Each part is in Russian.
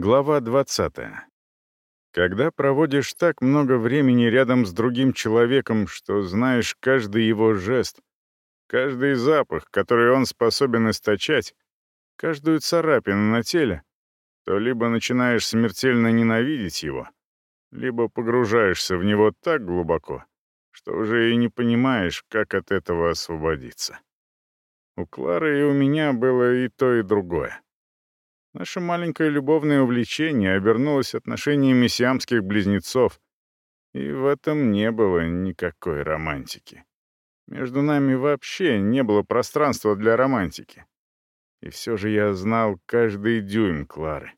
Глава 20. Когда проводишь так много времени рядом с другим человеком, что знаешь каждый его жест, каждый запах, который он способен источать, каждую царапину на теле, то либо начинаешь смертельно ненавидеть его, либо погружаешься в него так глубоко, что уже и не понимаешь, как от этого освободиться. У Клары и у меня было и то, и другое. Наше маленькое любовное увлечение обернулось отношениями сиамских близнецов, и в этом не было никакой романтики. Между нами вообще не было пространства для романтики. И все же я знал каждый дюйм Клары,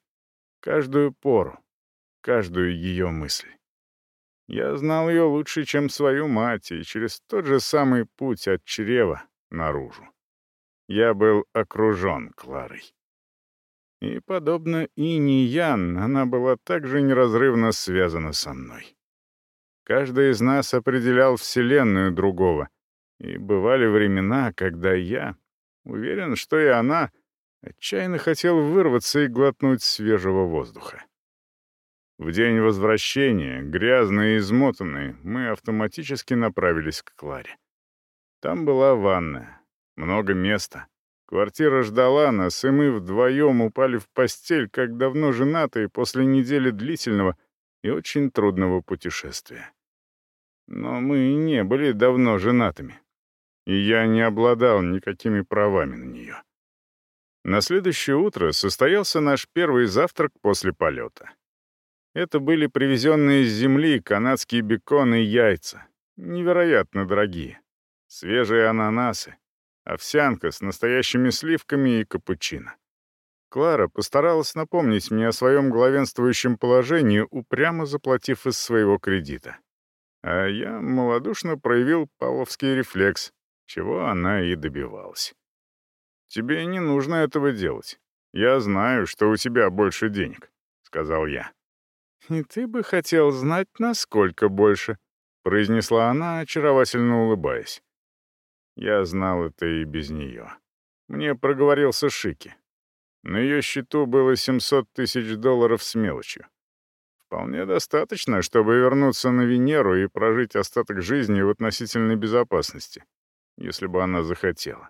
каждую пору, каждую ее мысль. Я знал ее лучше, чем свою мать, и через тот же самый путь от чрева наружу. Я был окружен Кларой. И, подобно Ини Ян, она была также неразрывно связана со мной. Каждый из нас определял вселенную другого, и бывали времена, когда я, уверен, что и она, отчаянно хотел вырваться и глотнуть свежего воздуха. В день возвращения, грязные и измотанные, мы автоматически направились к Кларе. Там была ванная, много места, Квартира ждала нас, и мы вдвоем упали в постель, как давно женатые после недели длительного и очень трудного путешествия. Но мы не были давно женатыми, и я не обладал никакими правами на нее. На следующее утро состоялся наш первый завтрак после полета. Это были привезенные с земли канадские беконы и яйца, невероятно дорогие, свежие ананасы, овсянка с настоящими сливками и капучино. Клара постаралась напомнить мне о своем главенствующем положении, упрямо заплатив из своего кредита. А я малодушно проявил павловский рефлекс, чего она и добивалась. «Тебе не нужно этого делать. Я знаю, что у тебя больше денег», — сказал я. «И ты бы хотел знать, насколько больше», — произнесла она, очаровательно улыбаясь. Я знал это и без нее. Мне проговорился Шики. На ее счету было 700 тысяч долларов с мелочью. Вполне достаточно, чтобы вернуться на Венеру и прожить остаток жизни в относительной безопасности, если бы она захотела.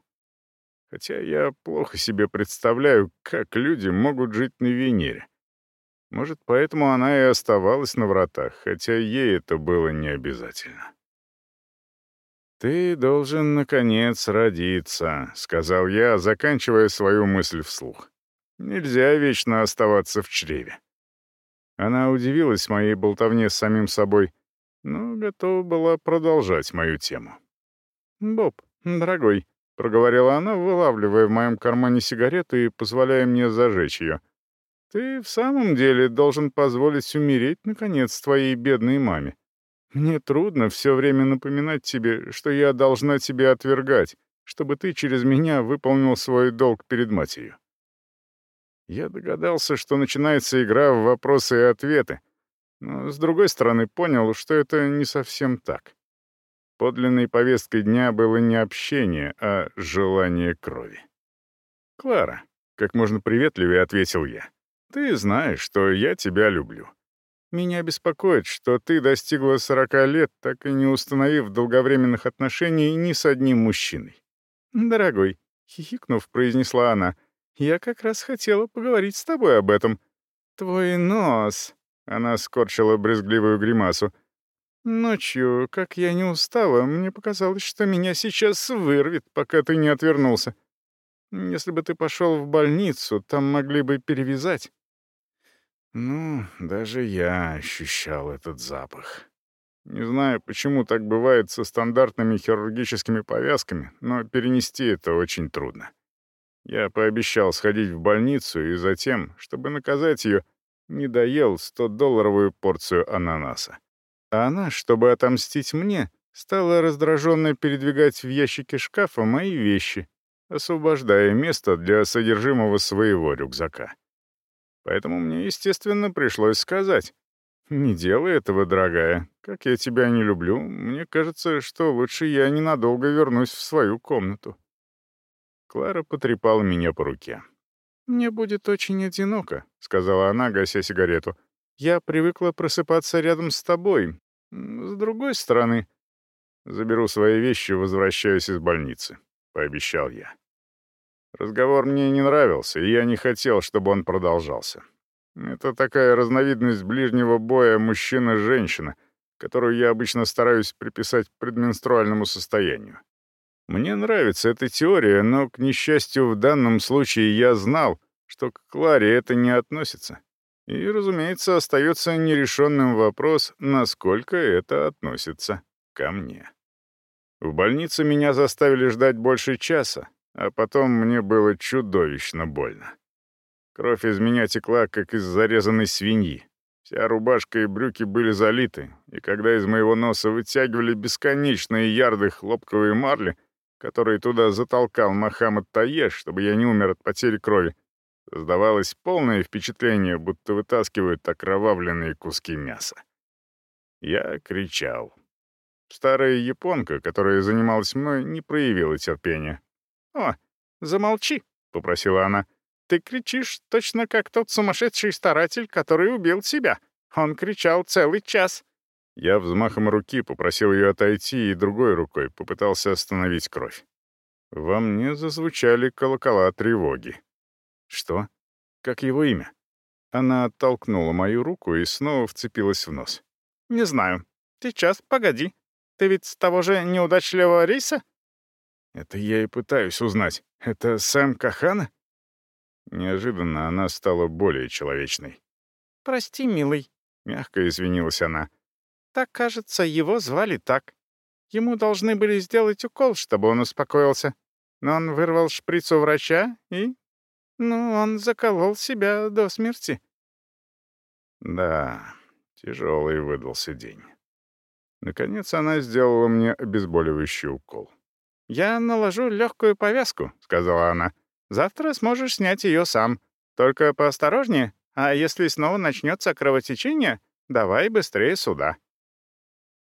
Хотя я плохо себе представляю, как люди могут жить на Венере. Может, поэтому она и оставалась на вратах, хотя ей это было не обязательно. «Ты должен, наконец, родиться», — сказал я, заканчивая свою мысль вслух. «Нельзя вечно оставаться в чреве». Она удивилась моей болтовне с самим собой, но готова была продолжать мою тему. «Боб, дорогой», — проговорила она, вылавливая в моем кармане сигарету и позволяя мне зажечь ее. «Ты в самом деле должен позволить умереть, наконец, твоей бедной маме. Мне трудно все время напоминать тебе, что я должна тебя отвергать, чтобы ты через меня выполнил свой долг перед матерью. Я догадался, что начинается игра в вопросы и ответы, но, с другой стороны, понял, что это не совсем так. Подлинной повесткой дня было не общение, а желание крови. «Клара», — как можно приветливее ответил я, — «ты знаешь, что я тебя люблю. Меня беспокоит, что ты достигла 40 лет, так и не установив долговременных отношений ни с одним мужчиной. Дорогой, хихикнув, произнесла она, я как раз хотела поговорить с тобой об этом. Твой нос. Она скорчила брезгливую гримасу. Ночью, как я не устала, мне показалось, что меня сейчас вырвет, пока ты не отвернулся. Если бы ты пошел в больницу, там могли бы перевязать. Ну, даже я ощущал этот запах. Не знаю, почему так бывает со стандартными хирургическими повязками, но перенести это очень трудно. Я пообещал сходить в больницу и затем, чтобы наказать ее, не доел 100-долларовую порцию ананаса. А она, чтобы отомстить мне, стала раздраженно передвигать в ящике шкафа мои вещи, освобождая место для содержимого своего рюкзака. Поэтому мне, естественно, пришлось сказать. «Не делай этого, дорогая. Как я тебя не люблю, мне кажется, что лучше я ненадолго вернусь в свою комнату». Клара потрепала меня по руке. «Мне будет очень одиноко», — сказала она, гася сигарету. «Я привыкла просыпаться рядом с тобой. С другой стороны...» «Заберу свои вещи, возвращаюсь из больницы», — пообещал я. Разговор мне не нравился, и я не хотел, чтобы он продолжался. Это такая разновидность ближнего боя мужчина-женщина, которую я обычно стараюсь приписать предменструальному состоянию. Мне нравится эта теория, но, к несчастью, в данном случае я знал, что к Кларе это не относится. И, разумеется, остается нерешенным вопрос, насколько это относится ко мне. В больнице меня заставили ждать больше часа, а потом мне было чудовищно больно. Кровь из меня текла, как из зарезанной свиньи. Вся рубашка и брюки были залиты, и когда из моего носа вытягивали бесконечные ярды хлопковой марли, которые туда затолкал Мохаммад Таеш, чтобы я не умер от потери крови, создавалось полное впечатление, будто вытаскивают окровавленные куски мяса. Я кричал. Старая японка, которая занималась мной, не проявила терпения. «О, замолчи», — попросила она. «Ты кричишь точно как тот сумасшедший старатель, который убил себя. Он кричал целый час». Я взмахом руки попросил ее отойти и другой рукой попытался остановить кровь. Во мне зазвучали колокола тревоги. «Что? Как его имя?» Она оттолкнула мою руку и снова вцепилась в нос. «Не знаю. Сейчас, погоди. Ты ведь с того же неудачливого рейса?» Это я и пытаюсь узнать. Это Сэм Кахана? Неожиданно она стала более человечной. «Прости, милый», — мягко извинилась она. «Так, кажется, его звали так. Ему должны были сделать укол, чтобы он успокоился. Но он вырвал шприц у врача и... Ну, он заколол себя до смерти». Да, тяжелый выдался день. Наконец она сделала мне обезболивающий укол. «Я наложу легкую повязку», — сказала она. «Завтра сможешь снять ее сам. Только поосторожнее, а если снова начнется кровотечение, давай быстрее сюда».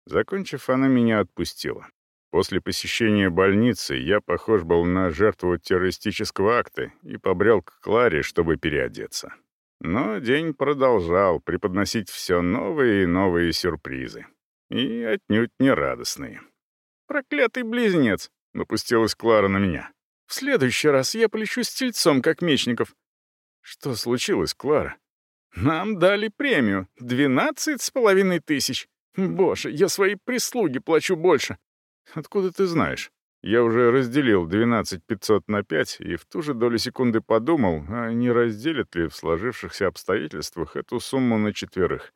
Закончив, она меня отпустила. После посещения больницы я похож был на жертву террористического акта и побрел к Кларе, чтобы переодеться. Но день продолжал преподносить все новые и новые сюрпризы. И отнюдь не радостные. «Проклятый близнец!» Напустилась Клара на меня. «В следующий раз я полечу с тельцом, как Мечников». «Что случилось, Клара?» «Нам дали премию. Двенадцать с половиной тысяч. Боже, я своей прислуге плачу больше». «Откуда ты знаешь?» Я уже разделил 12 500 на 5 и в ту же долю секунды подумал, а не разделят ли в сложившихся обстоятельствах эту сумму на четверых.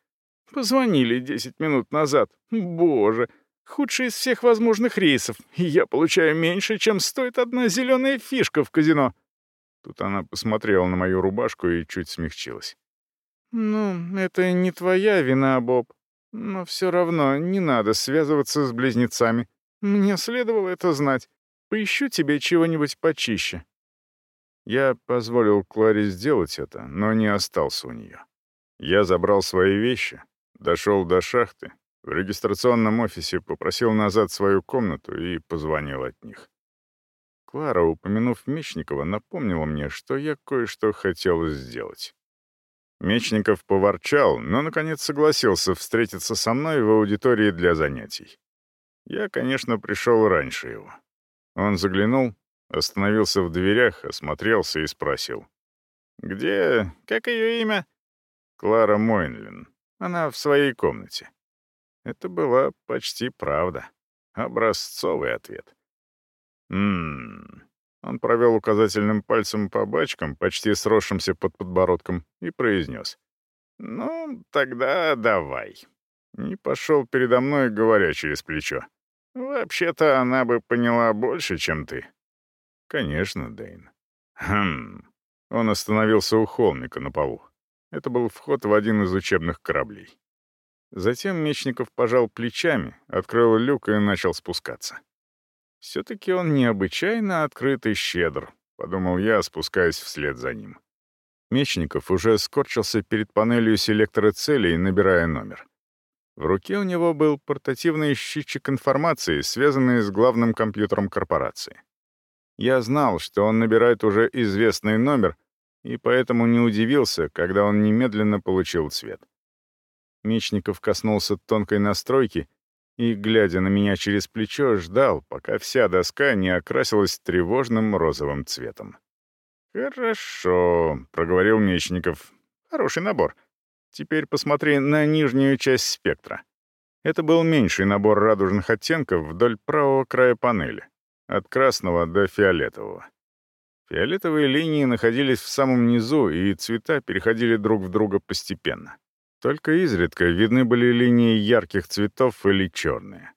Позвонили 10 минут назад. Боже, Худший из всех возможных рейсов, и я получаю меньше, чем стоит одна зеленая фишка в казино». Тут она посмотрела на мою рубашку и чуть смягчилась. «Ну, это не твоя вина, Боб. Но все равно не надо связываться с близнецами. Мне следовало это знать. Поищу тебе чего-нибудь почище». Я позволил Кларе сделать это, но не остался у нее. Я забрал свои вещи, дошел до шахты, в регистрационном офисе попросил назад свою комнату и позвонил от них. Клара, упомянув Мечникова, напомнила мне, что я кое-что хотел сделать. Мечников поворчал, но, наконец, согласился встретиться со мной в аудитории для занятий. Я, конечно, пришел раньше его. Он заглянул, остановился в дверях, осмотрелся и спросил. «Где? Как ее имя?» «Клара Мойнлин. Она в своей комнате». Это была почти правда. Образцовый ответ. «Ммм...» Он провел указательным пальцем по бачкам, почти сросшимся под подбородком, и произнес. «Ну, тогда давай». И пошел передо мной, говоря через плечо. «Вообще-то она бы поняла больше, чем ты». «Конечно, Дэйн». «Хм...» Он остановился у холмика на полу. Это был вход в один из учебных кораблей. Затем Мечников пожал плечами, открыл люк и начал спускаться. «Все-таки он необычайно открыт и щедр», — подумал я, спускаясь вслед за ним. Мечников уже скорчился перед панелью селектора целей, набирая номер. В руке у него был портативный щитчик информации, связанный с главным компьютером корпорации. Я знал, что он набирает уже известный номер, и поэтому не удивился, когда он немедленно получил цвет. Мечников коснулся тонкой настройки и, глядя на меня через плечо, ждал, пока вся доска не окрасилась тревожным розовым цветом. «Хорошо», — проговорил Мечников. «Хороший набор. Теперь посмотри на нижнюю часть спектра». Это был меньший набор радужных оттенков вдоль правого края панели, от красного до фиолетового. Фиолетовые линии находились в самом низу, и цвета переходили друг в друга постепенно. Только изредка видны были линии ярких цветов или черные.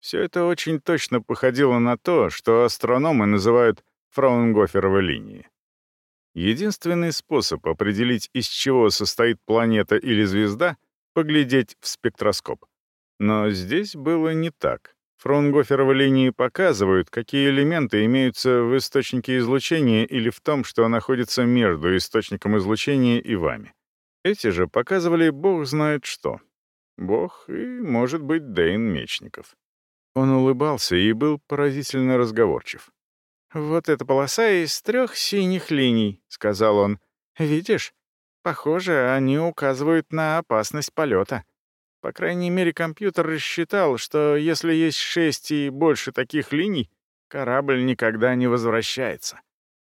Все это очень точно походило на то, что астрономы называют фраунгоферовой линией. Единственный способ определить, из чего состоит планета или звезда — поглядеть в спектроскоп. Но здесь было не так. Фраунгоферовы линии показывают, какие элементы имеются в источнике излучения или в том, что находится между источником излучения и вами. Эти же показывали бог знает что. Бог и, может быть, Дэйн Мечников. Он улыбался и был поразительно разговорчив. «Вот эта полоса из трех синих линий», — сказал он. «Видишь? Похоже, они указывают на опасность полета. По крайней мере, компьютер рассчитал, что если есть шесть и больше таких линий, корабль никогда не возвращается.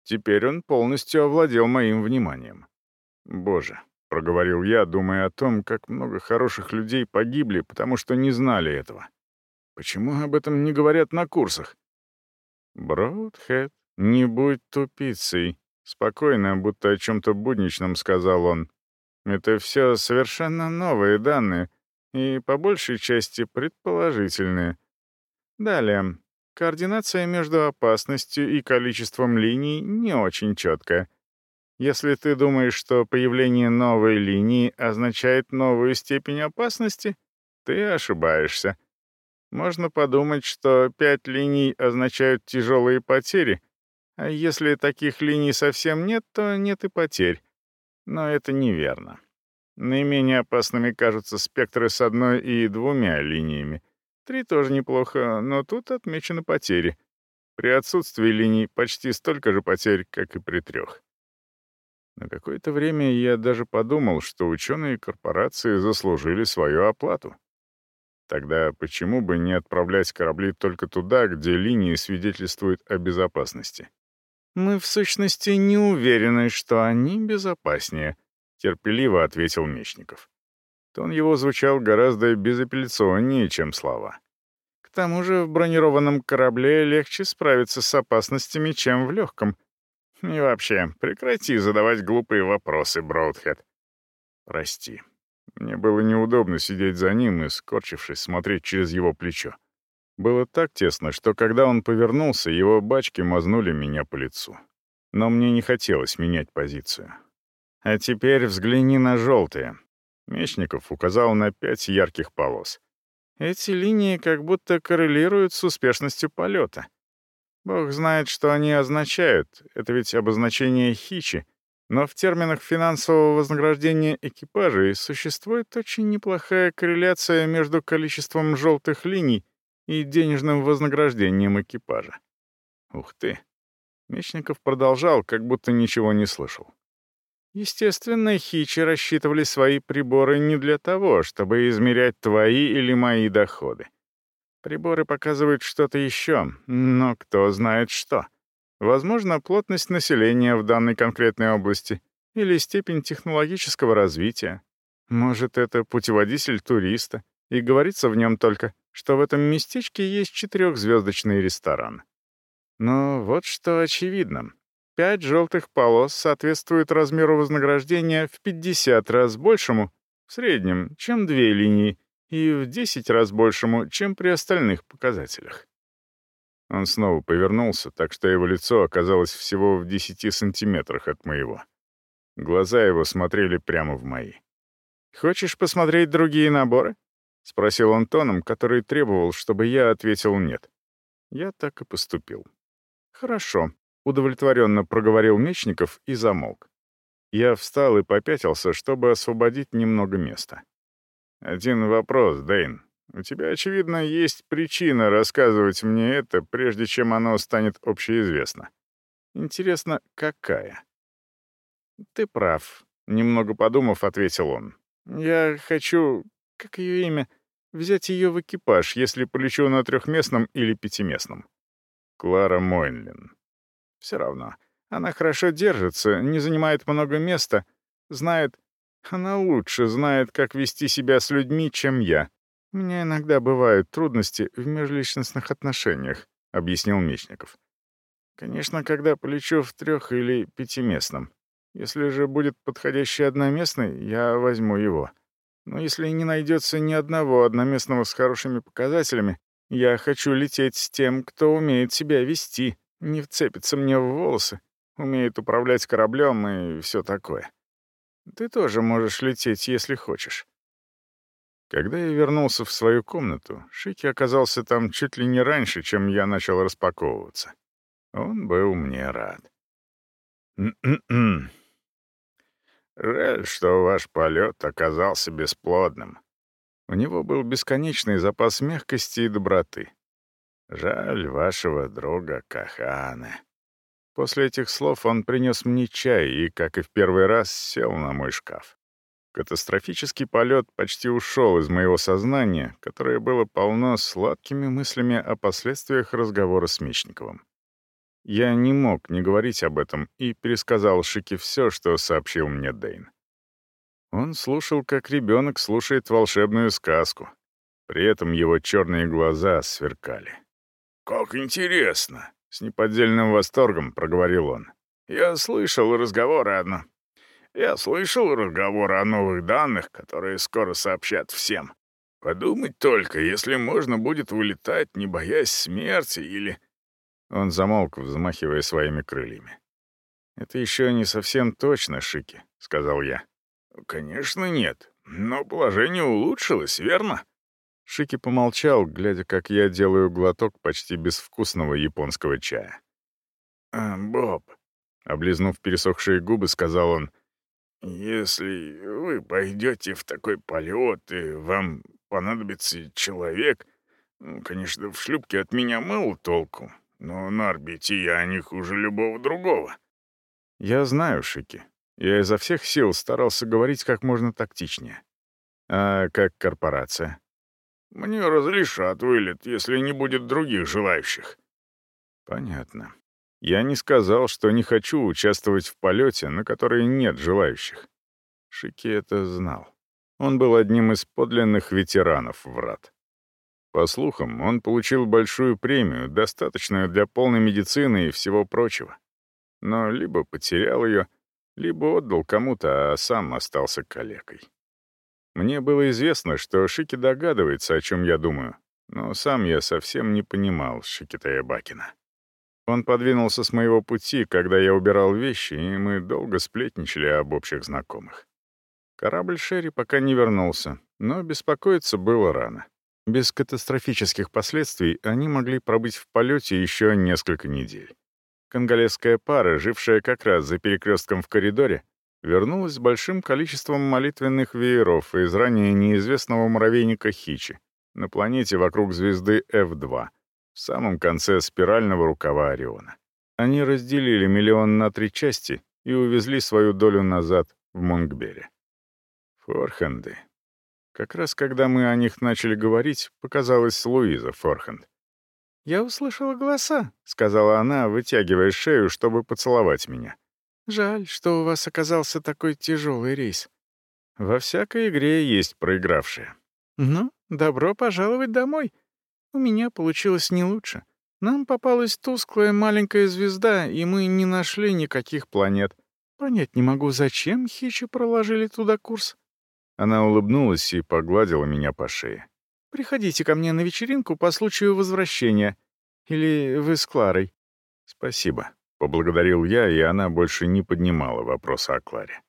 Теперь он полностью овладел моим вниманием. «Боже», — проговорил я, думая о том, как много хороших людей погибли, потому что не знали этого. «Почему об этом не говорят на курсах?» «Броудхед, не будь тупицей», — спокойно, будто о чем-то будничном сказал он. «Это все совершенно новые данные, и по большей части предположительные. Далее. Координация между опасностью и количеством линий не очень четкая. Если ты думаешь, что появление новой линии означает новую степень опасности, ты ошибаешься. Можно подумать, что пять линий означают тяжелые потери, а если таких линий совсем нет, то нет и потерь. Но это неверно. Наименее опасными кажутся спектры с одной и двумя линиями. Три тоже неплохо, но тут отмечены потери. При отсутствии линий почти столько же потерь, как и при трех. На какое-то время я даже подумал, что ученые корпорации заслужили свою оплату. Тогда почему бы не отправлять корабли только туда, где линии свидетельствуют о безопасности? Мы, в сущности, не уверены, что они безопаснее, — терпеливо ответил Мечников. Тон его звучал гораздо безапелляционнее, чем слова. К тому же в бронированном корабле легче справиться с опасностями, чем в легком. И вообще, прекрати задавать глупые вопросы, Броудхед. Прости. Мне было неудобно сидеть за ним и, скорчившись, смотреть через его плечо. Было так тесно, что когда он повернулся, его бачки мазнули меня по лицу. Но мне не хотелось менять позицию. А теперь взгляни на желтые. Мечников указал на пять ярких полос. Эти линии как будто коррелируют с успешностью полета. Бог знает, что они означают. Это ведь обозначение хичи. Но в терминах финансового вознаграждения экипажей существует очень неплохая корреляция между количеством желтых линий и денежным вознаграждением экипажа. Ух ты. Мечников продолжал, как будто ничего не слышал. Естественно, хичи рассчитывали свои приборы не для того, чтобы измерять твои или мои доходы. Приборы показывают что-то еще, но кто знает что. Возможно, плотность населения в данной конкретной области или степень технологического развития. Может, это путеводитель туриста, и говорится в нем только, что в этом местечке есть четырехзвездочный ресторан. Но вот что очевидно. Пять желтых полос соответствуют размеру вознаграждения в 50 раз большему, в среднем, чем две линии, и в 10 раз большему, чем при остальных показателях. Он снова повернулся, так что его лицо оказалось всего в 10 сантиметрах от моего. Глаза его смотрели прямо в мои. «Хочешь посмотреть другие наборы?» — спросил он тоном, который требовал, чтобы я ответил «нет». Я так и поступил. «Хорошо», Удовлетворенно проговорил Мечников и замолк. Я встал и попятился, чтобы освободить немного места. «Один вопрос, Дэйн. У тебя, очевидно, есть причина рассказывать мне это, прежде чем оно станет общеизвестно. Интересно, какая?» «Ты прав», — немного подумав, ответил он. «Я хочу... Как ее имя? Взять ее в экипаж, если полечу на трехместном или пятиместном». Клара Мойнлин. Все равно. Она хорошо держится, не занимает много места, знает... Она лучше знает, как вести себя с людьми, чем я. У меня иногда бывают трудности в межличностных отношениях», — объяснил Мечников. «Конечно, когда полечу в трех- или пятиместном. Если же будет подходящий одноместный, я возьму его. Но если не найдется ни одного одноместного с хорошими показателями, я хочу лететь с тем, кто умеет себя вести, не вцепится мне в волосы, умеет управлять кораблем и все такое. Ты тоже можешь лететь, если хочешь». Когда я вернулся в свою комнату, Шики оказался там чуть ли не раньше, чем я начал распаковываться. Он был мне рад. «М-м-м. Жаль, что ваш полет оказался бесплодным. У него был бесконечный запас мягкости и доброты. Жаль вашего друга Каханы. После этих слов он принес мне чай и, как и в первый раз, сел на мой шкаф. Катастрофический полет почти ушел из моего сознания, которое было полно сладкими мыслями о последствиях разговора с Мечниковым. Я не мог не говорить об этом и пересказал Шике все, что сообщил мне Дейн. Он слушал, как ребенок слушает волшебную сказку. При этом его черные глаза сверкали. «Как интересно!» — с неподдельным восторгом проговорил он. «Я слышал разговоры одно. Я слышал разговоры о новых данных, которые скоро сообщат всем. Подумать только, если можно будет вылетать, не боясь смерти или...» Он замолк, взмахивая своими крыльями. «Это еще не совсем точно, Шики», — сказал я. «Конечно нет, но положение улучшилось, верно?» Шики помолчал, глядя, как я делаю глоток почти безвкусного японского чая. «А, «Боб», — облизнув пересохшие губы, сказал он, «если вы пойдете в такой полет, и вам понадобится человек, ну, конечно, в шлюпке от меня мало толку, но на орбите я не хуже любого другого». «Я знаю, Шики. Я изо всех сил старался говорить как можно тактичнее. А как корпорация?» Мне разрешат вылет, если не будет других желающих». «Понятно. Я не сказал, что не хочу участвовать в полете, на который нет желающих». Шики это знал. Он был одним из подлинных ветеранов врат. По слухам, он получил большую премию, достаточную для полной медицины и всего прочего. Но либо потерял ее, либо отдал кому-то, а сам остался калекой. Мне было известно, что Шики догадывается, о чем я думаю, но сам я совсем не понимал Шикитая Бакина. Он подвинулся с моего пути, когда я убирал вещи, и мы долго сплетничали об общих знакомых. Корабль Шерри пока не вернулся, но беспокоиться было рано. Без катастрофических последствий они могли пробыть в полете еще несколько недель. Конголезская пара, жившая как раз за перекрестком в коридоре, вернулась с большим количеством молитвенных вееров из ранее неизвестного муравейника Хичи на планете вокруг звезды F2, в самом конце спирального рукава Ориона. Они разделили миллион на три части и увезли свою долю назад в Монгбере. Форхенды. Как раз когда мы о них начали говорить, показалась Луиза Форхенд. «Я услышала голоса», — сказала она, вытягивая шею, чтобы поцеловать меня. Жаль, что у вас оказался такой тяжелый рейс. Во всякой игре есть проигравшие. Ну, добро пожаловать домой. У меня получилось не лучше. Нам попалась тусклая маленькая звезда, и мы не нашли никаких планет. Понять не могу, зачем хичи проложили туда курс. Она улыбнулась и погладила меня по шее. «Приходите ко мне на вечеринку по случаю возвращения. Или вы с Кларой?» «Спасибо», Поблагодарил я, и она больше не поднимала вопроса о Кларе.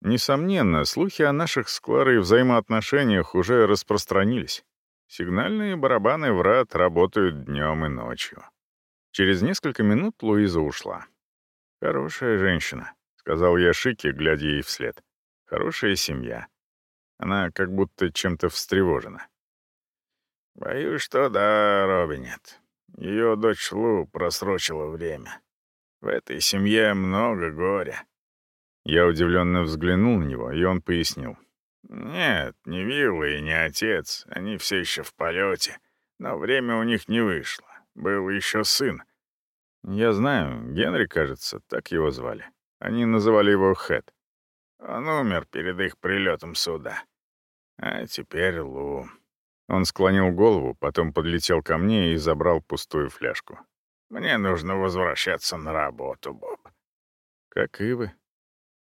Несомненно, слухи о наших с Кларой взаимоотношениях уже распространились. Сигнальные барабаны врат работают днем и ночью. Через несколько минут Луиза ушла. «Хорошая женщина», — сказал я Шике, глядя ей вслед. «Хорошая семья». Она как будто чем-то встревожена. «Боюсь, что да, Робинет. Ее дочь Лу просрочила время. В этой семье много горя. Я удивленно взглянул на него, и он пояснил. «Нет, не Вилла и не отец, они все еще в полете, но время у них не вышло. Был еще сын». «Я знаю, Генри, кажется, так его звали. Они называли его Хэт. Он умер перед их прилетом сюда. А теперь Лу». Он склонил голову, потом подлетел ко мне и забрал пустую фляжку. «Мне нужно возвращаться на работу, Боб». «Как и вы».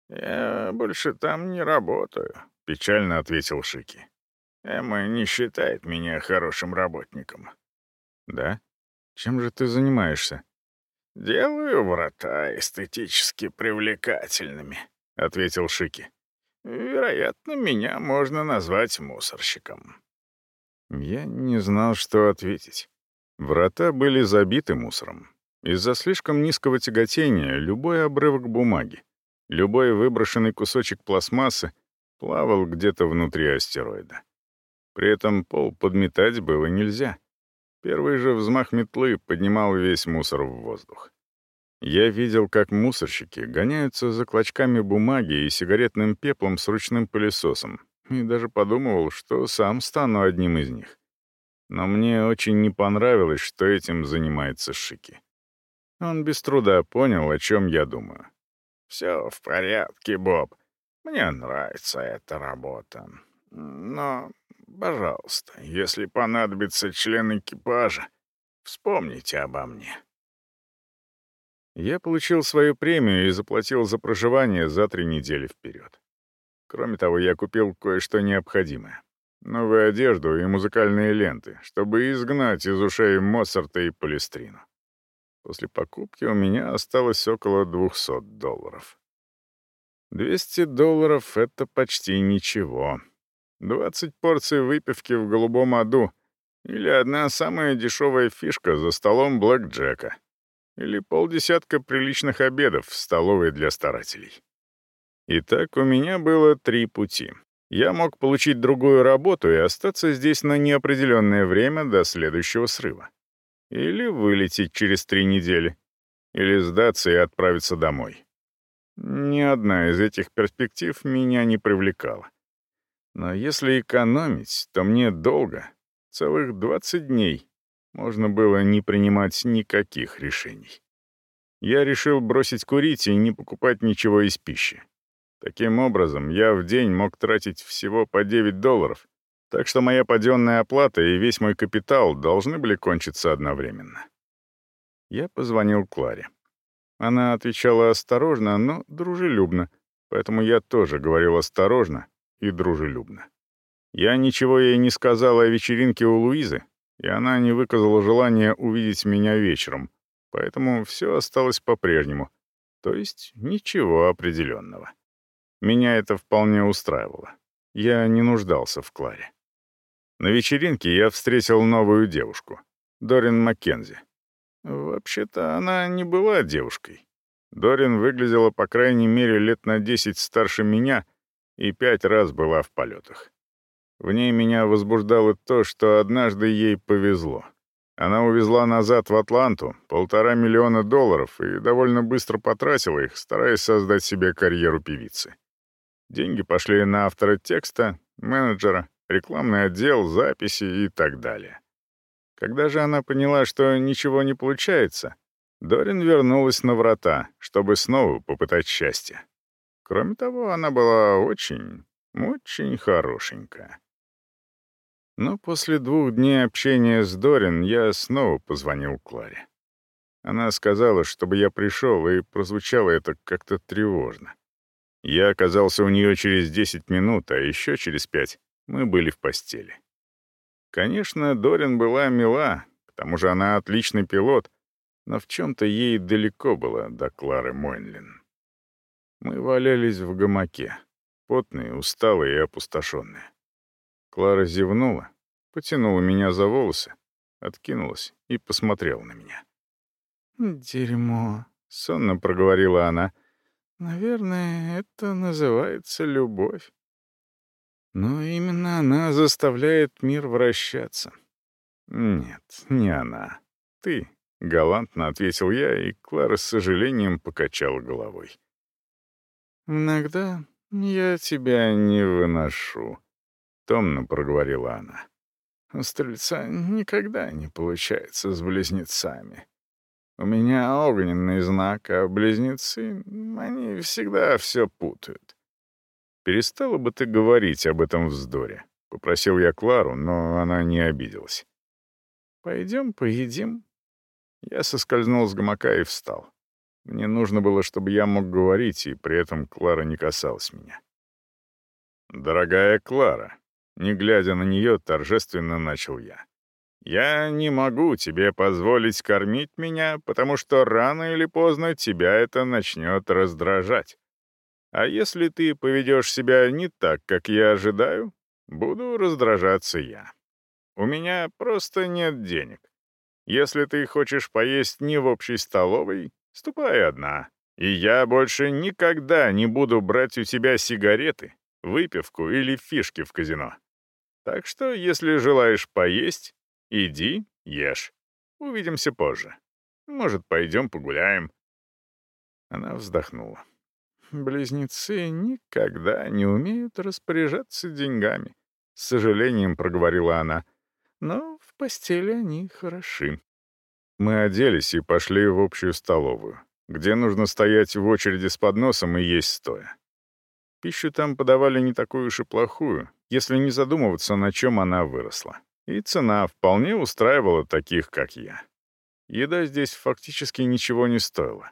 «Я больше там не работаю», — печально ответил Шики. «Эмма не считает меня хорошим работником». «Да? Чем же ты занимаешься?» «Делаю врата эстетически привлекательными», — ответил Шики. «Вероятно, меня можно назвать мусорщиком». Я не знал, что ответить. Врата были забиты мусором. Из-за слишком низкого тяготения любой обрывок бумаги, любой выброшенный кусочек пластмассы плавал где-то внутри астероида. При этом пол подметать было нельзя. Первый же взмах метлы поднимал весь мусор в воздух. Я видел, как мусорщики гоняются за клочками бумаги и сигаретным пеплом с ручным пылесосом, и даже подумывал, что сам стану одним из них. Но мне очень не понравилось, что этим занимается Шики. Он без труда понял, о чем я думаю. «Все в порядке, Боб. Мне нравится эта работа. Но, пожалуйста, если понадобится член экипажа, вспомните обо мне». Я получил свою премию и заплатил за проживание за три недели вперед. Кроме того, я купил кое-что необходимое. Новую одежду и музыкальные ленты, чтобы изгнать из ушей Моцарта и Полистрину. После покупки у меня осталось около 200 долларов. 200 долларов — это почти ничего. 20 порций выпивки в голубом аду или одна самая дешевая фишка за столом Блэк Джека или полдесятка приличных обедов в столовой для старателей. Итак, у меня было три пути. Я мог получить другую работу и остаться здесь на неопределенное время до следующего срыва. Или вылететь через три недели. Или сдаться и отправиться домой. Ни одна из этих перспектив меня не привлекала. Но если экономить, то мне долго, целых 20 дней, можно было не принимать никаких решений. Я решил бросить курить и не покупать ничего из пищи. Таким образом, я в день мог тратить всего по 9 долларов, так что моя паденная оплата и весь мой капитал должны были кончиться одновременно. Я позвонил Кларе. Она отвечала осторожно, но дружелюбно, поэтому я тоже говорил осторожно и дружелюбно. Я ничего ей не сказал о вечеринке у Луизы, и она не выказала желания увидеть меня вечером, поэтому все осталось по-прежнему, то есть ничего определенного. Меня это вполне устраивало. Я не нуждался в Кларе. На вечеринке я встретил новую девушку, Дорин Маккензи. Вообще-то она не была девушкой. Дорин выглядела, по крайней мере, лет на десять старше меня и пять раз была в полетах. В ней меня возбуждало то, что однажды ей повезло. Она увезла назад в Атланту полтора миллиона долларов и довольно быстро потратила их, стараясь создать себе карьеру певицы. Деньги пошли на автора текста, менеджера, рекламный отдел, записи и так далее. Когда же она поняла, что ничего не получается, Дорин вернулась на врата, чтобы снова попытать счастье. Кроме того, она была очень, очень хорошенькая. Но после двух дней общения с Дорин я снова позвонил Кларе. Она сказала, чтобы я пришел, и прозвучало это как-то тревожно. Я оказался у нее через 10 минут, а еще через пять мы были в постели. Конечно, Дорин была мила, к тому же она отличный пилот, но в чем-то ей далеко было до Клары Мойнлин. Мы валялись в гамаке, потные, усталые и опустошенные. Клара зевнула, потянула меня за волосы, откинулась и посмотрела на меня. «Дерьмо», — сонно проговорила она, — Наверное, это называется любовь. Но именно она заставляет мир вращаться. Нет, не она. Ты, — галантно ответил я, и Клара с сожалением покачала головой. «Иногда я тебя не выношу», — томно проговорила она. «У стрельца никогда не получается с близнецами. У меня огненный знак, а близнецы, они всегда все путают». «Перестала бы ты говорить об этом вздоре», — попросил я Клару, но она не обиделась. «Пойдем поедим». Я соскользнул с гамака и встал. Мне нужно было, чтобы я мог говорить, и при этом Клара не касалась меня. «Дорогая Клара», не глядя на нее, торжественно начал я. «Я не могу тебе позволить кормить меня, потому что рано или поздно тебя это начнет раздражать. А если ты поведешь себя не так, как я ожидаю, буду раздражаться я. У меня просто нет денег. Если ты хочешь поесть не в общей столовой, ступай одна. И я больше никогда не буду брать у тебя сигареты, выпивку или фишки в казино. Так что, если желаешь поесть, иди, ешь. Увидимся позже. Может, пойдем погуляем». Она вздохнула. «Близнецы никогда не умеют распоряжаться деньгами», — с сожалением проговорила она. «Но в постели они хороши». Мы оделись и пошли в общую столовую, где нужно стоять в очереди с подносом и есть стоя. Пищу там подавали не такую уж и плохую, если не задумываться, на чем она выросла. И цена вполне устраивала таких, как я. Еда здесь фактически ничего не стоила.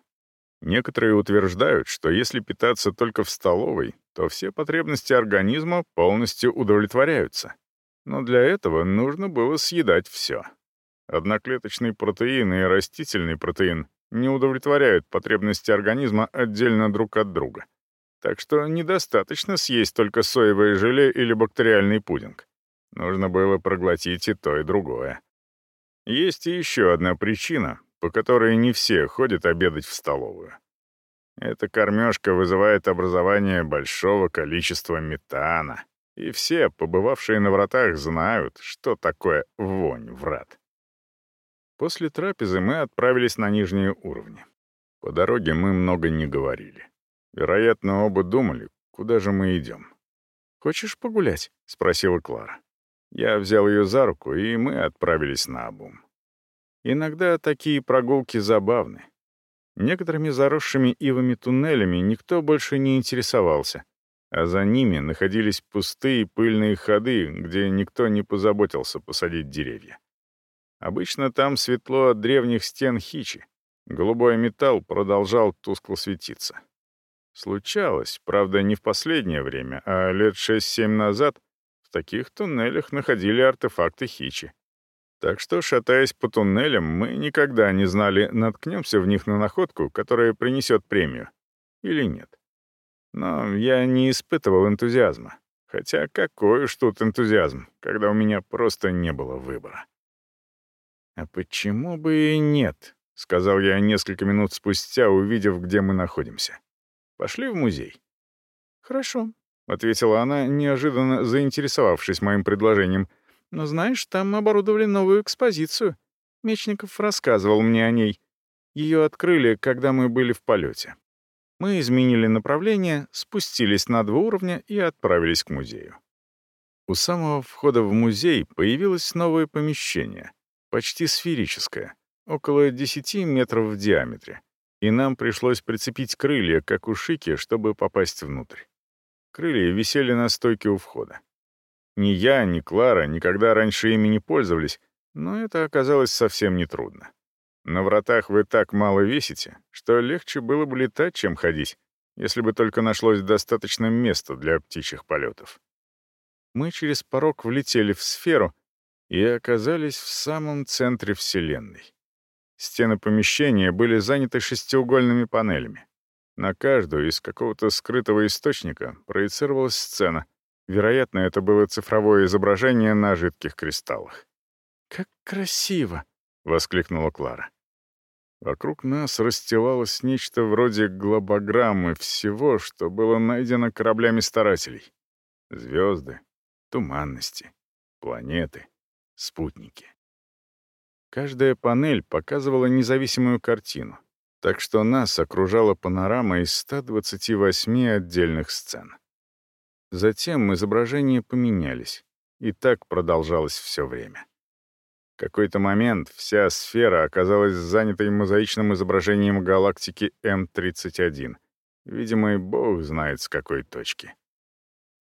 Некоторые утверждают, что если питаться только в столовой, то все потребности организма полностью удовлетворяются. Но для этого нужно было съедать все. Одноклеточный протеин и растительный протеин не удовлетворяют потребности организма отдельно друг от друга. Так что недостаточно съесть только соевое желе или бактериальный пудинг. Нужно было проглотить и то, и другое. Есть и еще одна причина, по которой не все ходят обедать в столовую. Эта кормежка вызывает образование большого количества метана, и все, побывавшие на вратах, знают, что такое вонь врат. После трапезы мы отправились на нижние уровни. По дороге мы много не говорили. Вероятно, оба думали, куда же мы идем. «Хочешь погулять?» — спросила Клара. Я взял ее за руку, и мы отправились на обум. Иногда такие прогулки забавны. Некоторыми заросшими ивами туннелями никто больше не интересовался, а за ними находились пустые пыльные ходы, где никто не позаботился посадить деревья. Обычно там светло от древних стен хичи. Голубой металл продолжал тускло светиться. Случалось, правда, не в последнее время, а лет 6-7 назад в таких туннелях находили артефакты хичи. Так что, шатаясь по туннелям, мы никогда не знали, наткнемся в них на находку, которая принесет премию, или нет. Но я не испытывал энтузиазма. Хотя какой уж тут энтузиазм, когда у меня просто не было выбора. «А почему бы и нет?» — сказал я несколько минут спустя, увидев, где мы находимся. Пошли в музей». «Хорошо», — ответила она, неожиданно заинтересовавшись моим предложением. «Но знаешь, там оборудовали новую экспозицию. Мечников рассказывал мне о ней. Ее открыли, когда мы были в полете. Мы изменили направление, спустились на два уровня и отправились к музею. У самого входа в музей появилось новое помещение, почти сферическое, около 10 метров в диаметре и нам пришлось прицепить крылья, как у Шики, чтобы попасть внутрь. Крылья висели на стойке у входа. Ни я, ни Клара никогда раньше ими не пользовались, но это оказалось совсем нетрудно. На вратах вы так мало весите, что легче было бы летать, чем ходить, если бы только нашлось достаточно места для птичьих полетов. Мы через порог влетели в сферу и оказались в самом центре Вселенной. Стены помещения были заняты шестиугольными панелями. На каждую из какого-то скрытого источника проецировалась сцена. Вероятно, это было цифровое изображение на жидких кристаллах. «Как красиво!» — воскликнула Клара. Вокруг нас расстилалось нечто вроде глобограммы всего, что было найдено кораблями старателей. Звезды, туманности, планеты, спутники. Каждая панель показывала независимую картину. Так что нас окружала панорама из 128 отдельных сцен. Затем изображения поменялись, и так продолжалось все время. В какой-то момент вся сфера оказалась занятой мозаичным изображением галактики М-31. Видимо, и бог знает с какой точки.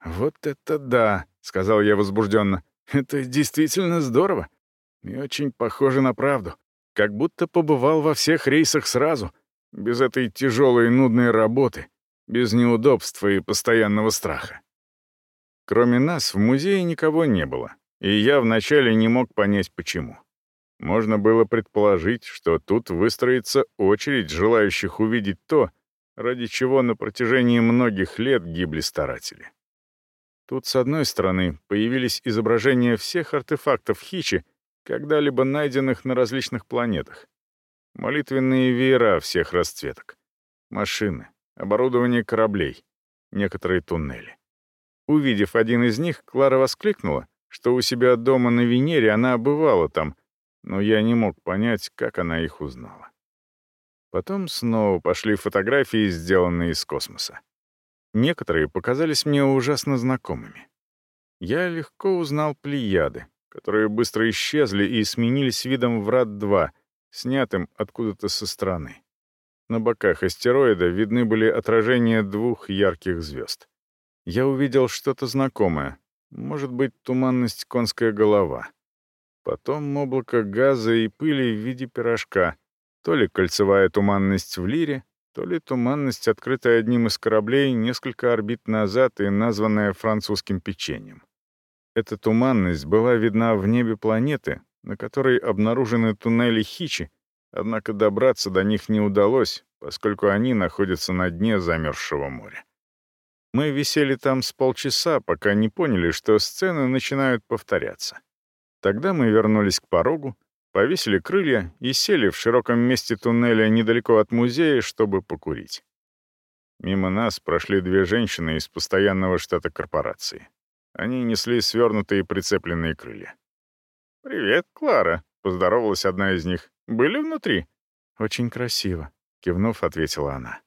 «Вот это да!» — сказал я возбужденно. «Это действительно здорово и очень похоже на правду. Как будто побывал во всех рейсах сразу, без этой тяжелой и нудной работы, без неудобства и постоянного страха. Кроме нас в музее никого не было, и я вначале не мог понять, почему. Можно было предположить, что тут выстроится очередь желающих увидеть то, ради чего на протяжении многих лет гибли старатели. Тут, с одной стороны, появились изображения всех артефактов Хичи, когда-либо найденных на различных планетах. Молитвенные веера всех расцветок. Машины, оборудование кораблей, некоторые туннели. Увидев один из них, Клара воскликнула, что у себя дома на Венере она бывала там, но я не мог понять, как она их узнала. Потом снова пошли фотографии, сделанные из космоса. Некоторые показались мне ужасно знакомыми. Я легко узнал Плеяды, которые быстро исчезли и сменились видом Врат-2, снятым откуда-то со стороны. На боках астероида видны были отражения двух ярких звезд. Я увидел что-то знакомое, может быть, туманность конская голова. Потом облако газа и пыли в виде пирожка, то ли кольцевая туманность в Лире, то ли туманность, открытая одним из кораблей несколько орбит назад и названная французским печеньем. Эта туманность была видна в небе планеты, на которой обнаружены туннели Хичи, однако добраться до них не удалось, поскольку они находятся на дне замерзшего моря. Мы висели там с полчаса, пока не поняли, что сцены начинают повторяться. Тогда мы вернулись к порогу, повесили крылья и сели в широком месте туннеля недалеко от музея, чтобы покурить. Мимо нас прошли две женщины из постоянного штата корпорации. Они несли свернутые прицепленные крылья. «Привет, Клара», — поздоровалась одна из них. «Были внутри?» «Очень красиво», — кивнув, ответила она.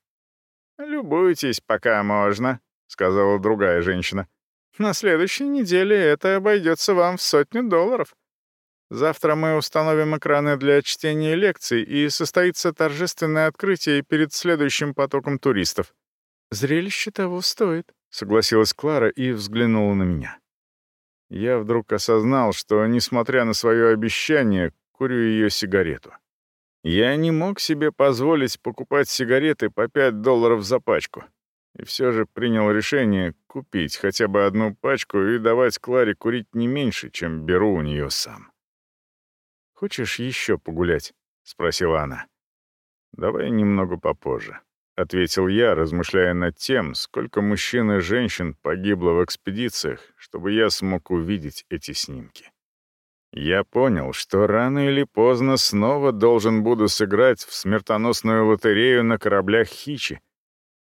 «Любуйтесь, пока можно», — сказала другая женщина. «На следующей неделе это обойдется вам в сотню долларов. Завтра мы установим экраны для чтения лекций, и состоится торжественное открытие перед следующим потоком туристов. Зрелище того стоит, согласилась Клара и взглянула на меня. Я вдруг осознал, что, несмотря на свое обещание, курю ее сигарету. Я не мог себе позволить покупать сигареты по 5 долларов за пачку. И все же принял решение купить хотя бы одну пачку и давать Кларе курить не меньше, чем беру у нее сам. «Хочешь еще погулять?» — спросила она. «Давай немного попозже», — ответил я, размышляя над тем, сколько мужчин и женщин погибло в экспедициях, чтобы я смог увидеть эти снимки. Я понял, что рано или поздно снова должен буду сыграть в смертоносную лотерею на кораблях Хичи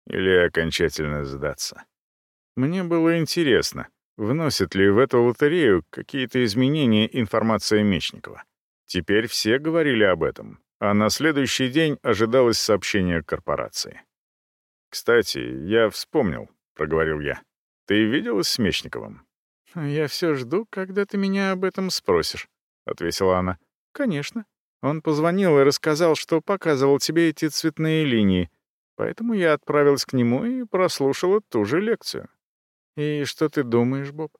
или окончательно сдаться. Мне было интересно, вносит ли в эту лотерею какие-то изменения информация Мечникова. Теперь все говорили об этом, а на следующий день ожидалось сообщение корпорации. «Кстати, я вспомнил», — проговорил я. «Ты виделась с Мечниковым?» «Я все жду, когда ты меня об этом спросишь», — ответила она. «Конечно. Он позвонил и рассказал, что показывал тебе эти цветные линии, поэтому я отправилась к нему и прослушала ту же лекцию. И что ты думаешь, Боб?»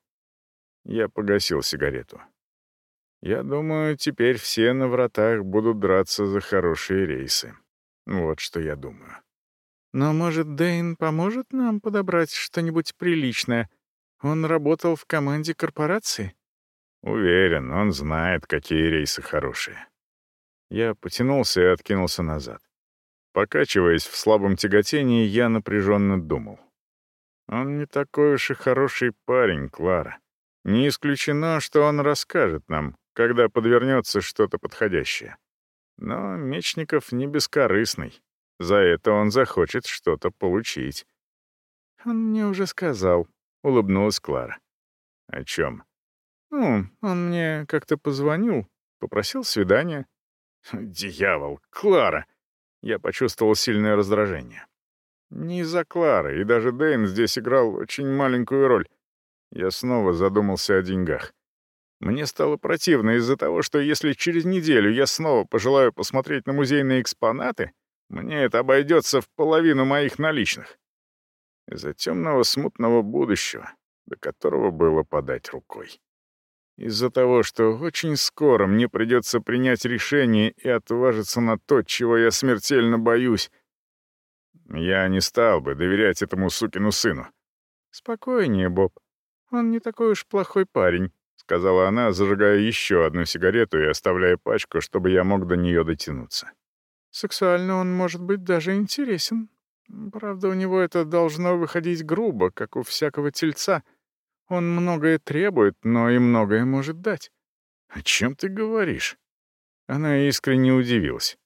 Я погасил сигарету. Я думаю, теперь все на вратах будут драться за хорошие рейсы. Вот что я думаю. Но, может, Дэйн поможет нам подобрать что-нибудь приличное? Он работал в команде корпорации? Уверен, он знает, какие рейсы хорошие. Я потянулся и откинулся назад. Покачиваясь в слабом тяготении, я напряженно думал. Он не такой уж и хороший парень, Клара. Не исключено, что он расскажет нам, когда подвернется что-то подходящее. Но Мечников не бескорыстный. За это он захочет что-то получить. «Он мне уже сказал», — улыбнулась Клара. «О чем?» «Ну, он мне как-то позвонил, попросил свидания». «Дьявол, Клара! Я почувствовал сильное раздражение. Не из-за Клары, и даже Дэйн здесь играл очень маленькую роль. Я снова задумался о деньгах. Мне стало противно из-за того, что если через неделю я снова пожелаю посмотреть на музейные экспонаты, мне это обойдется в половину моих наличных. Из-за темного смутного будущего, до которого было подать рукой. Из-за того, что очень скоро мне придется принять решение и отважиться на то, чего я смертельно боюсь. Я не стал бы доверять этому сукину сыну. «Спокойнее, Боб. Он не такой уж плохой парень», — сказала она, зажигая еще одну сигарету и оставляя пачку, чтобы я мог до нее дотянуться. «Сексуально он может быть даже интересен. Правда, у него это должно выходить грубо, как у всякого тельца». Он многое требует, но и многое может дать. О чем ты говоришь? Она искренне удивилась.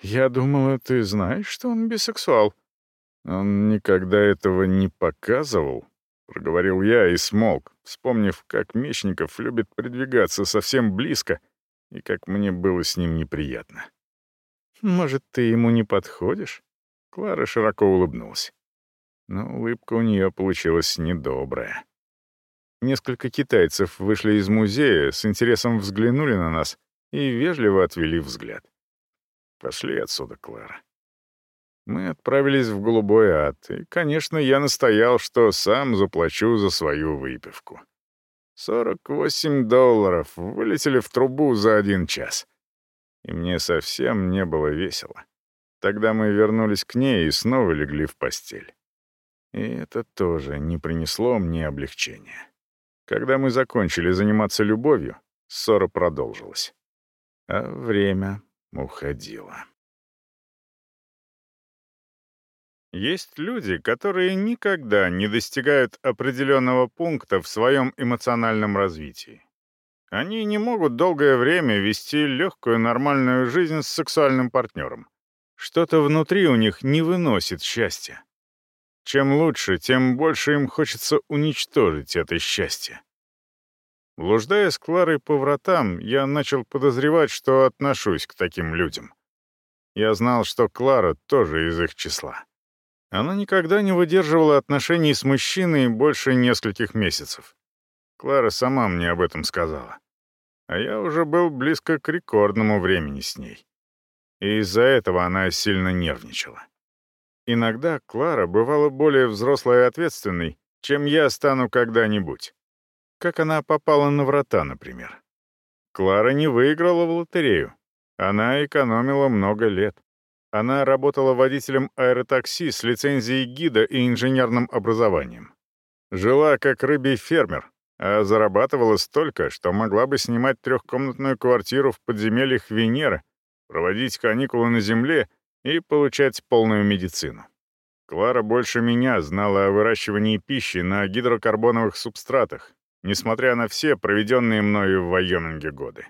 Я думала, ты знаешь, что он бисексуал. Он никогда этого не показывал, проговорил я и смолк, вспомнив, как Мечников любит придвигаться совсем близко и как мне было с ним неприятно. Может, ты ему не подходишь? Клара широко улыбнулась. Но улыбка у нее получилась недобрая. Несколько китайцев вышли из музея, с интересом взглянули на нас и вежливо отвели взгляд. «Пошли отсюда, Клара». Мы отправились в голубой ад, и, конечно, я настоял, что сам заплачу за свою выпивку. 48 долларов вылетели в трубу за один час. И мне совсем не было весело. Тогда мы вернулись к ней и снова легли в постель. И это тоже не принесло мне облегчения. Когда мы закончили заниматься любовью, ссора продолжилась. А время уходило. Есть люди, которые никогда не достигают определенного пункта в своем эмоциональном развитии. Они не могут долгое время вести легкую нормальную жизнь с сексуальным партнером. Что-то внутри у них не выносит счастья. Чем лучше, тем больше им хочется уничтожить это счастье. Блуждая с Кларой по вратам, я начал подозревать, что отношусь к таким людям. Я знал, что Клара тоже из их числа. Она никогда не выдерживала отношений с мужчиной больше нескольких месяцев. Клара сама мне об этом сказала. А я уже был близко к рекордному времени с ней. И из-за этого она сильно нервничала. Иногда Клара бывала более взрослой и ответственной, чем я стану когда-нибудь. Как она попала на врата, например. Клара не выиграла в лотерею. Она экономила много лет. Она работала водителем аэротакси с лицензией гида и инженерным образованием. Жила как рыбий фермер, а зарабатывала столько, что могла бы снимать трехкомнатную квартиру в подземельях Венеры, проводить каникулы на Земле и получать полную медицину. Клара больше меня знала о выращивании пищи на гидрокарбоновых субстратах, несмотря на все проведенные мною в Вайоминге годы.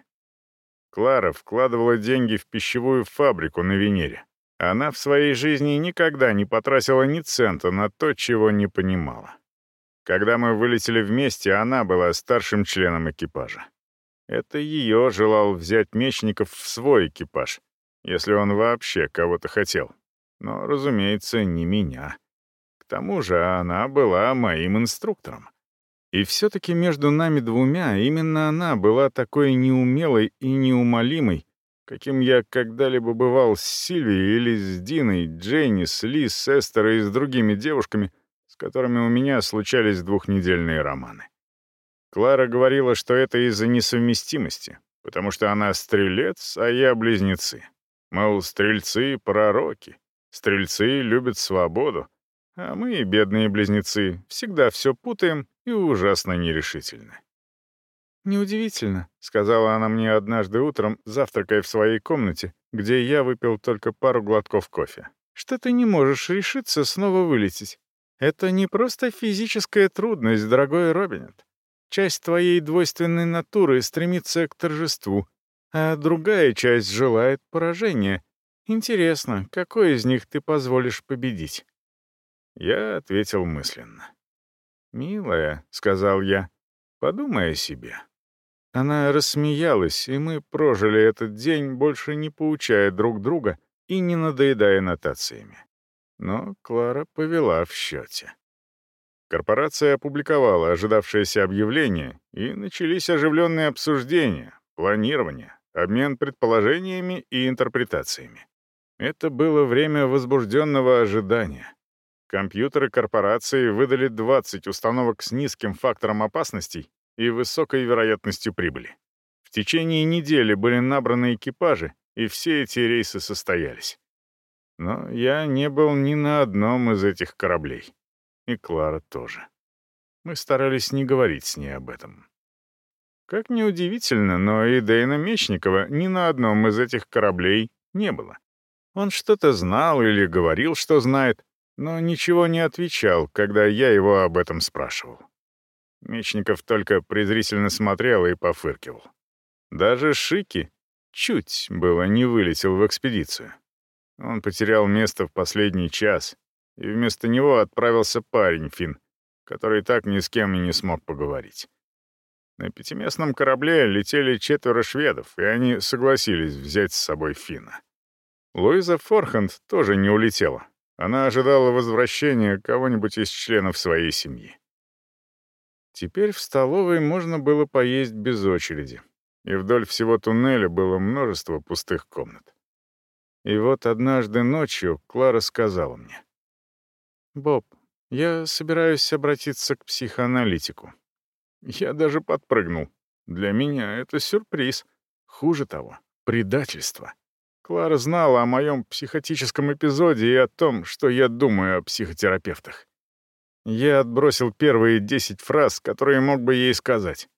Клара вкладывала деньги в пищевую фабрику на Венере. Она в своей жизни никогда не потратила ни цента на то, чего не понимала. Когда мы вылетели вместе, она была старшим членом экипажа. Это ее желал взять Мечников в свой экипаж, если он вообще кого-то хотел. Но, разумеется, не меня. К тому же она была моим инструктором. И все-таки между нами двумя именно она была такой неумелой и неумолимой, каким я когда-либо бывал с Сильвией или с Диной, Дженни, с Ли, с и с другими девушками, с которыми у меня случались двухнедельные романы. Клара говорила, что это из-за несовместимости, потому что она стрелец, а я близнецы. Мол, стрельцы — пророки. Стрельцы любят свободу. А мы, бедные близнецы, всегда все путаем и ужасно нерешительны. «Неудивительно», — сказала она мне однажды утром, завтракая в своей комнате, где я выпил только пару глотков кофе, «что ты не можешь решиться снова вылететь. Это не просто физическая трудность, дорогой Робинет. Часть твоей двойственной натуры стремится к торжеству, а другая часть желает поражения. Интересно, какой из них ты позволишь победить?» Я ответил мысленно. «Милая», — сказал я, — «подумай о себе». Она рассмеялась, и мы прожили этот день, больше не поучая друг друга и не надоедая нотациями. Но Клара повела в счете. Корпорация опубликовала ожидавшееся объявление, и начались оживленные обсуждения, планирование, обмен предположениями и интерпретациями. Это было время возбужденного ожидания. Компьютеры корпорации выдали 20 установок с низким фактором опасностей и высокой вероятностью прибыли. В течение недели были набраны экипажи, и все эти рейсы состоялись. Но я не был ни на одном из этих кораблей. И Клара тоже. Мы старались не говорить с ней об этом. Как ни удивительно, но и Дэйна Мечникова ни на одном из этих кораблей не было. Он что-то знал или говорил, что знает, но ничего не отвечал, когда я его об этом спрашивал. Мечников только презрительно смотрел и пофыркивал. Даже Шики чуть было не вылетел в экспедицию. Он потерял место в последний час, и вместо него отправился парень Фин, который так ни с кем и не смог поговорить. На пятиместном корабле летели четверо шведов, и они согласились взять с собой Фина. Луиза Форханд тоже не улетела. Она ожидала возвращения кого-нибудь из членов своей семьи. Теперь в столовой можно было поесть без очереди, и вдоль всего туннеля было множество пустых комнат. И вот однажды ночью Клара сказала мне. «Боб, я собираюсь обратиться к психоаналитику». Я даже подпрыгнул. Для меня это сюрприз. Хуже того, предательство. Клара знала о моем психотическом эпизоде и о том, что я думаю о психотерапевтах. Я отбросил первые десять фраз, которые мог бы ей сказать.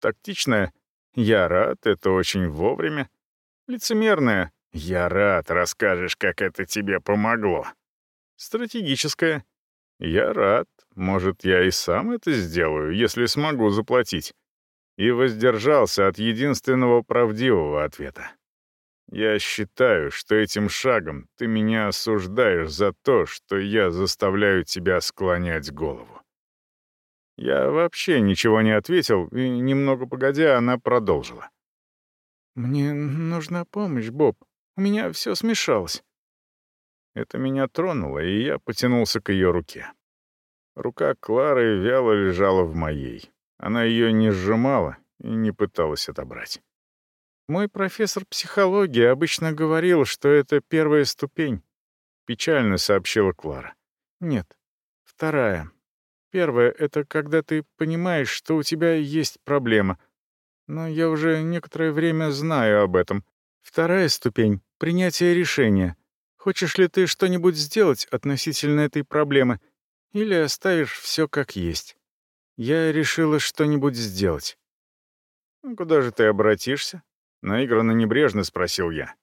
Тактичная «Я рад, это очень вовремя». Лицемерная «Я рад, расскажешь, как это тебе помогло». Стратегическая «Я рад, может, я и сам это сделаю, если смогу заплатить». И воздержался от единственного правдивого ответа. Я считаю, что этим шагом ты меня осуждаешь за то, что я заставляю тебя склонять голову. Я вообще ничего не ответил, и немного погодя она продолжила. «Мне нужна помощь, Боб. У меня все смешалось». Это меня тронуло, и я потянулся к ее руке. Рука Клары вяло лежала в моей. Она ее не сжимала и не пыталась отобрать. Мой профессор психологии обычно говорил, что это первая ступень. Печально сообщила Клара. Нет, вторая. Первая — это когда ты понимаешь, что у тебя есть проблема. Но я уже некоторое время знаю об этом. Вторая ступень — принятие решения. Хочешь ли ты что-нибудь сделать относительно этой проблемы, или оставишь все как есть? Я решила что-нибудь сделать. «Куда же ты обратишься?» Наигранно небрежно спросил я.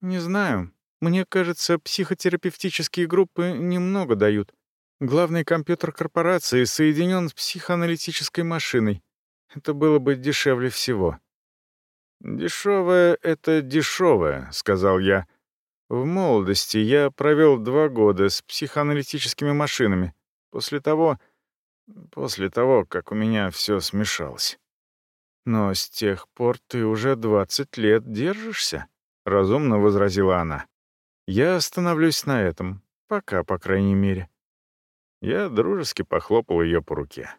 «Не знаю. Мне кажется, психотерапевтические группы немного дают. Главный компьютер корпорации соединен с психоаналитической машиной. Это было бы дешевле всего». «Дешевое — это дешевое», — сказал я. «В молодости я провел два года с психоаналитическими машинами. После того... после того, как у меня все смешалось». «Но с тех пор ты уже двадцать лет держишься», — разумно возразила она. «Я остановлюсь на этом. Пока, по крайней мере». Я дружески похлопал ее по руке.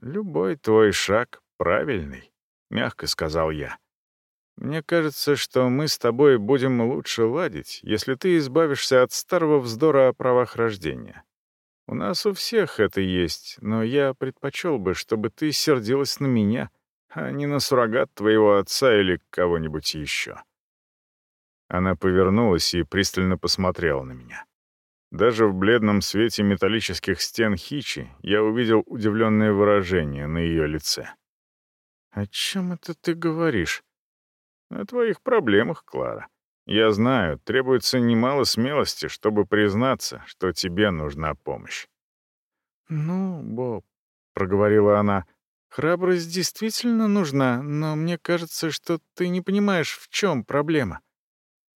«Любой твой шаг правильный», — мягко сказал я. «Мне кажется, что мы с тобой будем лучше ладить, если ты избавишься от старого вздора о правах рождения. У нас у всех это есть, но я предпочел бы, чтобы ты сердилась на меня, а не на суррогат твоего отца или кого-нибудь еще». Она повернулась и пристально посмотрела на меня. Даже в бледном свете металлических стен Хичи я увидел удивленное выражение на ее лице. «О чем это ты говоришь?» «О твоих проблемах, Клара. Я знаю, требуется немало смелости, чтобы признаться, что тебе нужна помощь». «Ну, Боб», — проговорила она, Храбрость действительно нужна, но мне кажется, что ты не понимаешь, в чем проблема.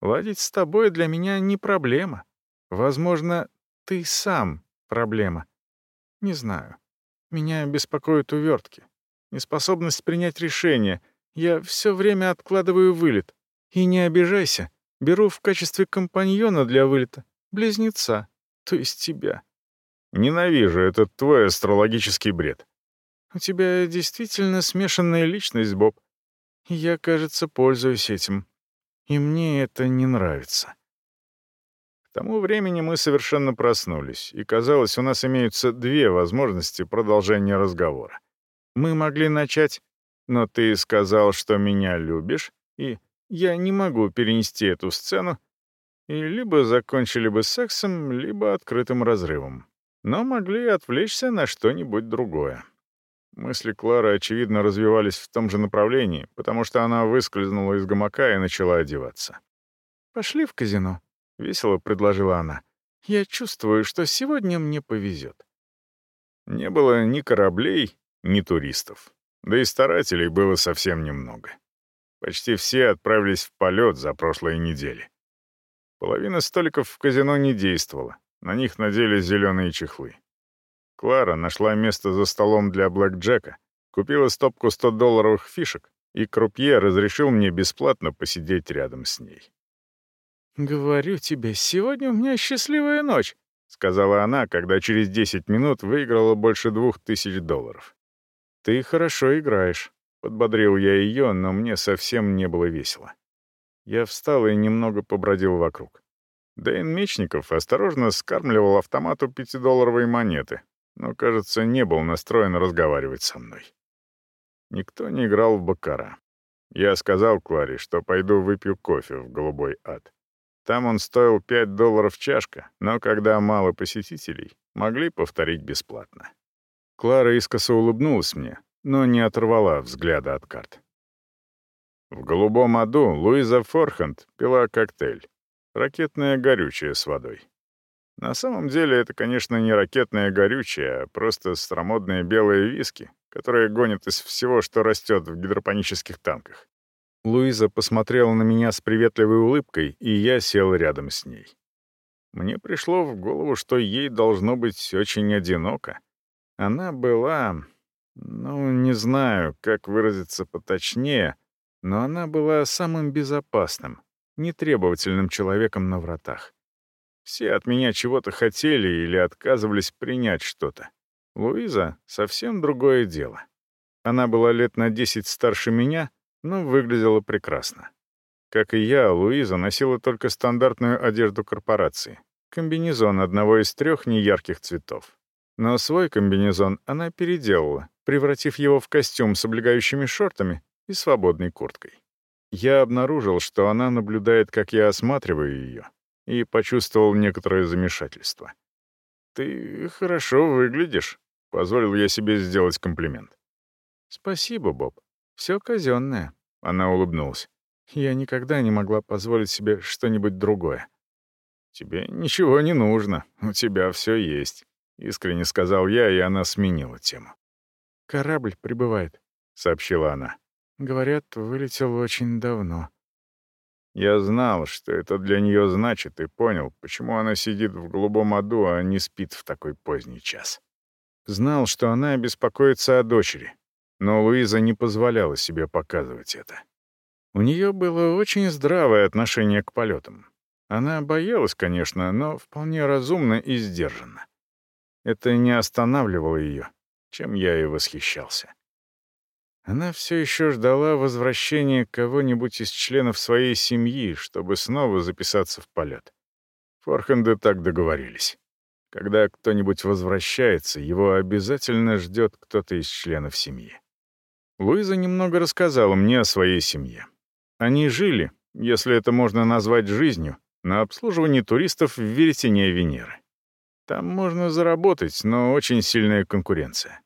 Ладить с тобой для меня не проблема. Возможно, ты сам проблема. Не знаю. Меня беспокоят увертки. Неспособность принять решение. Я все время откладываю вылет. И не обижайся. Беру в качестве компаньона для вылета близнеца, то есть тебя. Ненавижу этот твой астрологический бред. У тебя действительно смешанная личность, Боб. Я, кажется, пользуюсь этим. И мне это не нравится. К тому времени мы совершенно проснулись, и, казалось, у нас имеются две возможности продолжения разговора. Мы могли начать «но ты сказал, что меня любишь», и «я не могу перенести эту сцену», и либо закончили бы сексом, либо открытым разрывом. Но могли отвлечься на что-нибудь другое. Мысли Клары, очевидно, развивались в том же направлении, потому что она выскользнула из гамака и начала одеваться. «Пошли в казино», — весело предложила она. «Я чувствую, что сегодня мне повезет». Не было ни кораблей, ни туристов. Да и старателей было совсем немного. Почти все отправились в полет за прошлые недели. Половина столиков в казино не действовала, на них надели зеленые чехлы. Клара нашла место за столом для блэкджека, купила стопку 100-долларовых фишек, и крупье разрешил мне бесплатно посидеть рядом с ней. «Говорю тебе, сегодня у меня счастливая ночь», — сказала она, когда через 10 минут выиграла больше двух тысяч долларов. «Ты хорошо играешь», — подбодрил я ее, но мне совсем не было весело. Я встал и немного побродил вокруг. Дэйн Мечников осторожно скармливал автомату пятидолларовые монеты, но, кажется, не был настроен разговаривать со мной. Никто не играл в бакара. Я сказал Кларе, что пойду выпью кофе в «Голубой ад». Там он стоил 5 долларов чашка, но когда мало посетителей, могли повторить бесплатно. Клара искоса улыбнулась мне, но не оторвала взгляда от карт. В «Голубом аду» Луиза Форханд пила коктейль. Ракетное горючее с водой. На самом деле это, конечно, не ракетное горючее, а просто старомодные белые виски, которые гонят из всего, что растет в гидропонических танках. Луиза посмотрела на меня с приветливой улыбкой, и я сел рядом с ней. Мне пришло в голову, что ей должно быть очень одиноко. Она была... Ну, не знаю, как выразиться поточнее, но она была самым безопасным, нетребовательным человеком на вратах. Все от меня чего-то хотели или отказывались принять что-то. Луиза — совсем другое дело. Она была лет на 10 старше меня, но выглядела прекрасно. Как и я, Луиза носила только стандартную одежду корпорации — комбинезон одного из трех неярких цветов. Но свой комбинезон она переделала, превратив его в костюм с облегающими шортами и свободной курткой. Я обнаружил, что она наблюдает, как я осматриваю ее, и почувствовал некоторое замешательство. «Ты хорошо выглядишь», — позволил я себе сделать комплимент. «Спасибо, Боб. Все казенное», — она улыбнулась. «Я никогда не могла позволить себе что-нибудь другое». «Тебе ничего не нужно, у тебя все есть», — искренне сказал я, и она сменила тему. «Корабль прибывает», — сообщила она. «Говорят, вылетел очень давно». Я знал, что это для нее значит, и понял, почему она сидит в голубом аду, а не спит в такой поздний час. Знал, что она беспокоится о дочери, но Луиза не позволяла себе показывать это. У нее было очень здравое отношение к полетам. Она боялась, конечно, но вполне разумно и сдержанно. Это не останавливало ее, чем я и восхищался. Она все еще ждала возвращения кого-нибудь из членов своей семьи, чтобы снова записаться в полет. Форхенды так договорились. Когда кто-нибудь возвращается, его обязательно ждет кто-то из членов семьи. Луиза немного рассказала мне о своей семье. Они жили, если это можно назвать жизнью, на обслуживании туристов в веретене Венеры. Там можно заработать, но очень сильная конкуренция.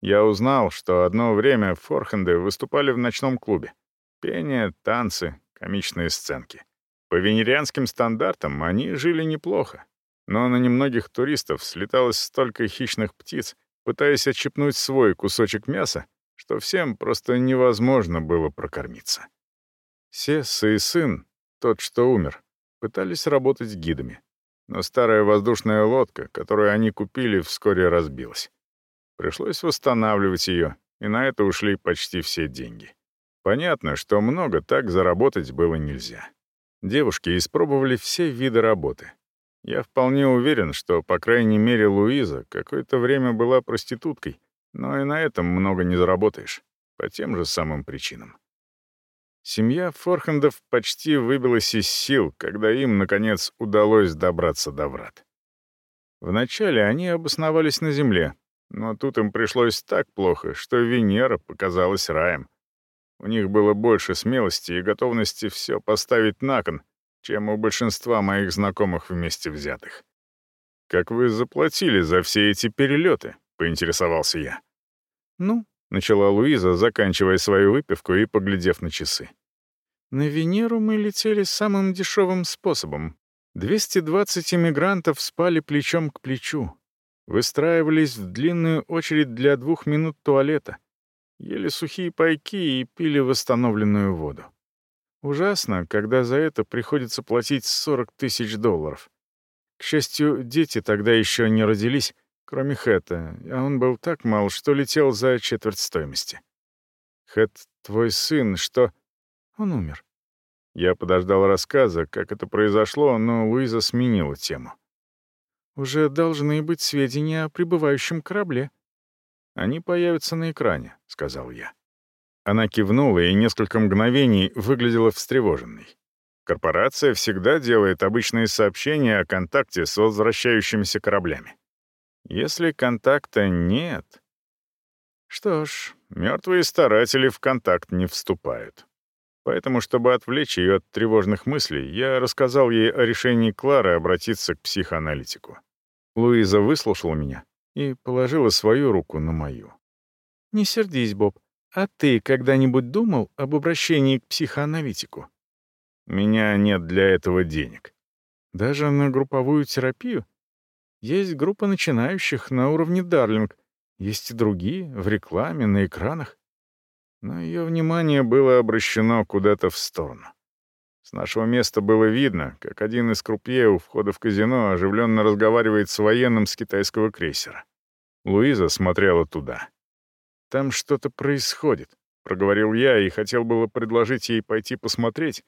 Я узнал, что одно время форхенды выступали в ночном клубе. Пение, танцы, комичные сценки. По венерианским стандартам они жили неплохо. Но на немногих туристов слеталось столько хищных птиц, пытаясь отщипнуть свой кусочек мяса, что всем просто невозможно было прокормиться. Сесса и сын, тот, что умер, пытались работать гидами. Но старая воздушная лодка, которую они купили, вскоре разбилась. Пришлось восстанавливать ее, и на это ушли почти все деньги. Понятно, что много так заработать было нельзя. Девушки испробовали все виды работы. Я вполне уверен, что, по крайней мере, Луиза какое-то время была проституткой, но и на этом много не заработаешь, по тем же самым причинам. Семья Форхендов почти выбилась из сил, когда им, наконец, удалось добраться до врат. Вначале они обосновались на земле, но тут им пришлось так плохо, что Венера показалась раем. У них было больше смелости и готовности все поставить на кон, чем у большинства моих знакомых вместе взятых. «Как вы заплатили за все эти перелеты?» — поинтересовался я. «Ну», — начала Луиза, заканчивая свою выпивку и поглядев на часы. «На Венеру мы летели самым дешевым способом. 220 иммигрантов спали плечом к плечу, выстраивались в длинную очередь для двух минут туалета, ели сухие пайки и пили восстановленную воду. Ужасно, когда за это приходится платить 40 тысяч долларов. К счастью, дети тогда еще не родились, кроме Хэта, а он был так мал, что летел за четверть стоимости. «Хэт, твой сын, что...» Он умер. Я подождал рассказа, как это произошло, но Луиза сменила тему. «Уже должны быть сведения о прибывающем корабле». «Они появятся на экране», — сказал я. Она кивнула и несколько мгновений выглядела встревоженной. Корпорация всегда делает обычные сообщения о контакте с возвращающимися кораблями. Если контакта нет... Что ж, мертвые старатели в контакт не вступают. Поэтому, чтобы отвлечь ее от тревожных мыслей, я рассказал ей о решении Клары обратиться к психоаналитику. Луиза выслушала меня и положила свою руку на мою. «Не сердись, Боб. А ты когда-нибудь думал об обращении к психоаналитику? У меня нет для этого денег. Даже на групповую терапию? Есть группа начинающих на уровне Дарлинг, есть и другие, в рекламе, на экранах. Но ее внимание было обращено куда-то в сторону. С нашего места было видно, как один из крупье у входа в казино оживленно разговаривает с военным с китайского крейсера. Луиза смотрела туда. «Там что-то происходит», — проговорил я и хотел было предложить ей пойти посмотреть,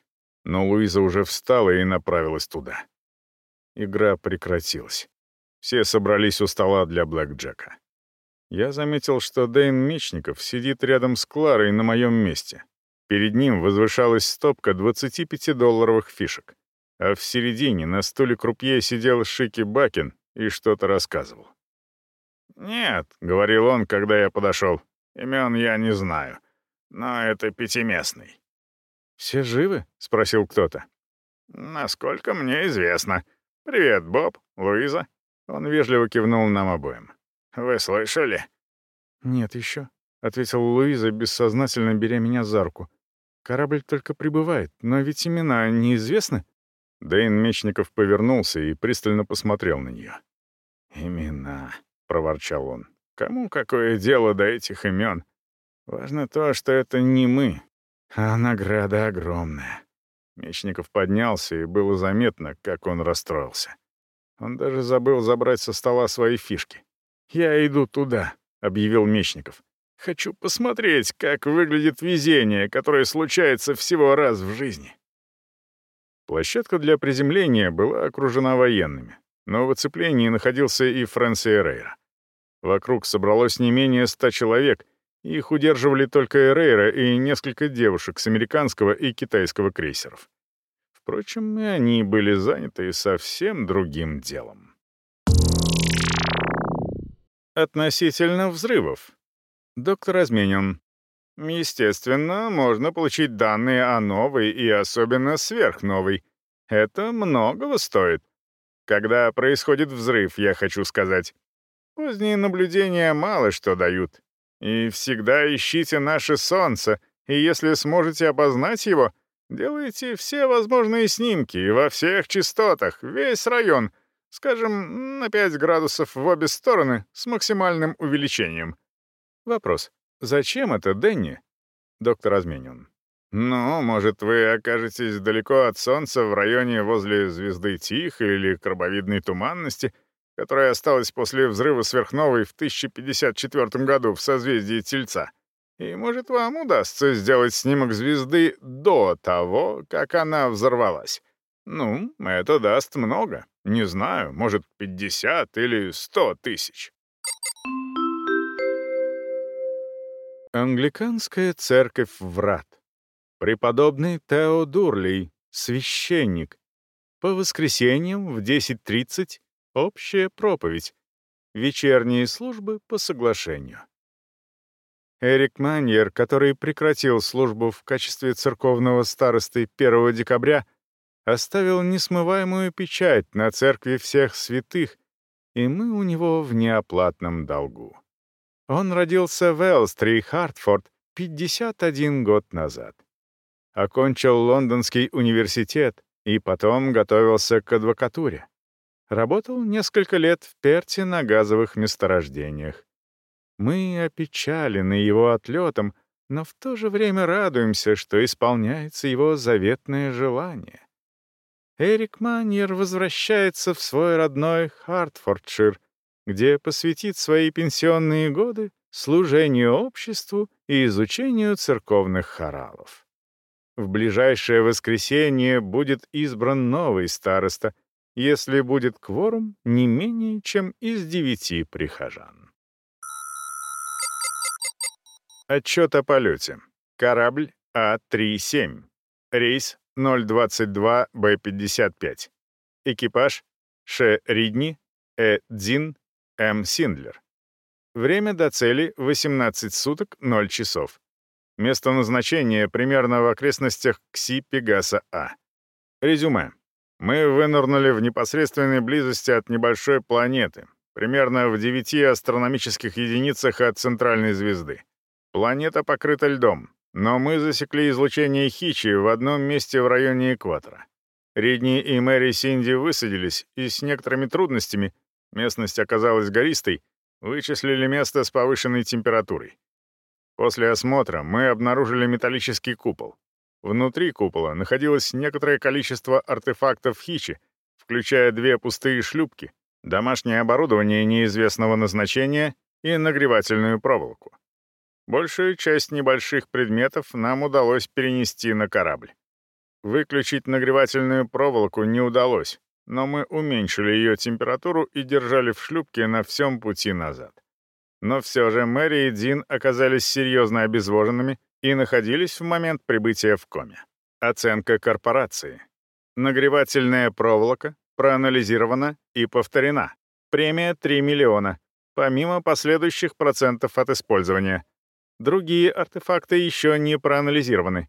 но Луиза уже встала и направилась туда. Игра прекратилась. Все собрались у стола для блэкджека. Я заметил, что Дэйн Мечников сидит рядом с Кларой на моем месте. Перед ним возвышалась стопка 25-долларовых фишек, а в середине на стуле крупье сидел Шики Бакин и что-то рассказывал. «Нет», — говорил он, когда я подошел, Имен я не знаю, но это пятиместный». «Все живы?» — спросил кто-то. «Насколько мне известно. Привет, Боб, Луиза». Он вежливо кивнул нам обоим. «Вы слышали?» «Нет еще», — ответила Луиза, бессознательно беря меня за руку. «Корабль только прибывает, но ведь имена неизвестны?» Дэйн Мечников повернулся и пристально посмотрел на нее. «Имена», — проворчал он. Кому какое дело до этих имен? Важно то, что это не мы, а награда огромная. Мечников поднялся, и было заметно, как он расстроился. Он даже забыл забрать со стола свои фишки. «Я иду туда», — объявил Мечников. «Хочу посмотреть, как выглядит везение, которое случается всего раз в жизни». Площадка для приземления была окружена военными, но в оцеплении находился и Фрэнси Эрейра. Вокруг собралось не менее ста человек, их удерживали только Эрейра и несколько девушек с американского и китайского крейсеров. Впрочем, и они были заняты совсем другим делом. Относительно взрывов. Доктор разменен. Естественно, можно получить данные о новой и особенно сверхновой. Это многого стоит. Когда происходит взрыв, я хочу сказать. Поздние наблюдения мало что дают. И всегда ищите наше солнце, и если сможете опознать его, делайте все возможные снимки во всех частотах, весь район, скажем, на 5 градусов в обе стороны с максимальным увеличением. Вопрос. Зачем это, Дэнни? Доктор разменен. Ну, может, вы окажетесь далеко от Солнца в районе возле звезды Тих или крабовидной туманности — которая осталась после взрыва сверхновой в 1054 году в созвездии Тельца. И, может, вам удастся сделать снимок звезды до того, как она взорвалась. Ну, это даст много. Не знаю, может, 50 или 100 тысяч. Англиканская церковь врат. Преподобный Тео Дурлей, священник. По воскресеньям в 10.30 общая проповедь. Вечерние службы по соглашению. Эрик Маньер, который прекратил службу в качестве церковного старосты 1 декабря, оставил несмываемую печать на церкви всех святых, и мы у него в неоплатном долгу. Он родился в Элстри, Хартфорд, 51 год назад. Окончил Лондонский университет и потом готовился к адвокатуре. Работал несколько лет в Перте на газовых месторождениях. Мы опечалены его отлетом, но в то же время радуемся, что исполняется его заветное желание. Эрик Маньер возвращается в свой родной Хартфордшир, где посвятит свои пенсионные годы служению обществу и изучению церковных хоралов. В ближайшее воскресенье будет избран новый староста, если будет кворум не менее чем из девяти прихожан. Отчет о полете. Корабль А-37. Рейс 022-Б-55. Экипаж Ш. Ридни, Э. Дзин, М. Синдлер. Время до цели 18 суток 0 часов. Место назначения примерно в окрестностях Кси Пегаса А. Резюме. Мы вынырнули в непосредственной близости от небольшой планеты, примерно в 9 астрономических единицах от центральной звезды. Планета покрыта льдом, но мы засекли излучение Хичи в одном месте в районе экватора. Ридни и Мэри Синди высадились и с некоторыми трудностями, местность оказалась гористой, вычислили место с повышенной температурой. После осмотра мы обнаружили металлический купол. Внутри купола находилось некоторое количество артефактов Хичи, включая две пустые шлюпки, домашнее оборудование неизвестного назначения и нагревательную проволоку. Большую часть небольших предметов нам удалось перенести на корабль. Выключить нагревательную проволоку не удалось, но мы уменьшили ее температуру и держали в шлюпке на всем пути назад. Но все же Мэри и Дин оказались серьезно обезвоженными и находились в момент прибытия в коме. Оценка корпорации. Нагревательная проволока проанализирована и повторена. Премия 3 миллиона, помимо последующих процентов от использования — Другие артефакты еще не проанализированы.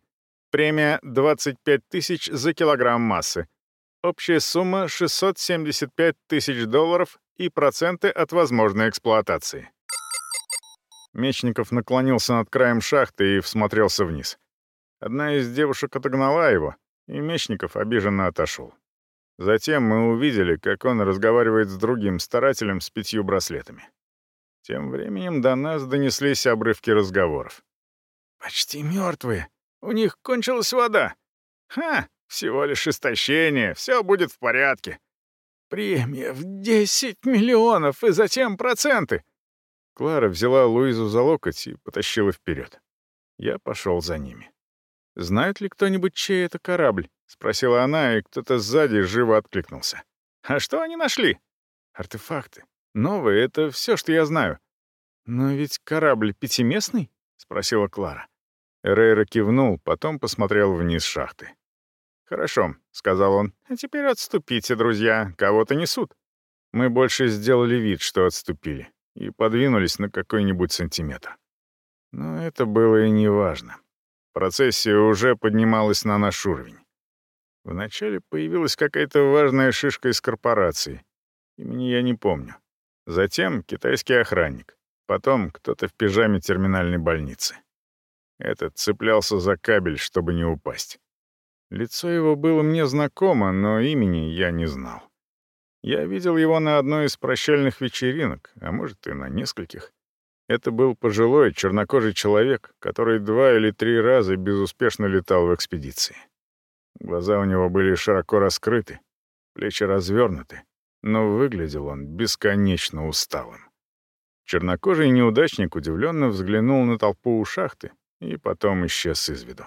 Премия 25 тысяч за килограмм массы. Общая сумма 675 тысяч долларов и проценты от возможной эксплуатации. Мечников наклонился над краем шахты и всмотрелся вниз. Одна из девушек отогнала его, и Мечников обиженно отошел. Затем мы увидели, как он разговаривает с другим старателем с пятью браслетами. Тем временем до нас донеслись обрывки разговоров. «Почти мертвые. У них кончилась вода. Ха, всего лишь истощение, все будет в порядке. Премия в 10 миллионов и затем проценты». Клара взяла Луизу за локоть и потащила вперед. Я пошел за ними. «Знает ли кто-нибудь, чей это корабль?» — спросила она, и кто-то сзади живо откликнулся. «А что они нашли?» «Артефакты. Новые — это все, что я знаю. Но ведь корабль пятиместный? спросила Клара. Эрейра кивнул, потом посмотрел вниз шахты. «Хорошо», — сказал он. «А теперь отступите, друзья, кого-то несут». Мы больше сделали вид, что отступили, и подвинулись на какой-нибудь сантиметр. Но это было и не важно. Процессия уже поднималась на наш уровень. Вначале появилась какая-то важная шишка из корпорации. Имени я не помню. Затем китайский охранник. Потом кто-то в пижаме терминальной больницы. Этот цеплялся за кабель, чтобы не упасть. Лицо его было мне знакомо, но имени я не знал. Я видел его на одной из прощальных вечеринок, а может и на нескольких. Это был пожилой, чернокожий человек, который два или три раза безуспешно летал в экспедиции. Глаза у него были широко раскрыты, плечи развернуты, но выглядел он бесконечно усталым. Чернокожий неудачник удивленно взглянул на толпу у шахты и потом исчез из виду.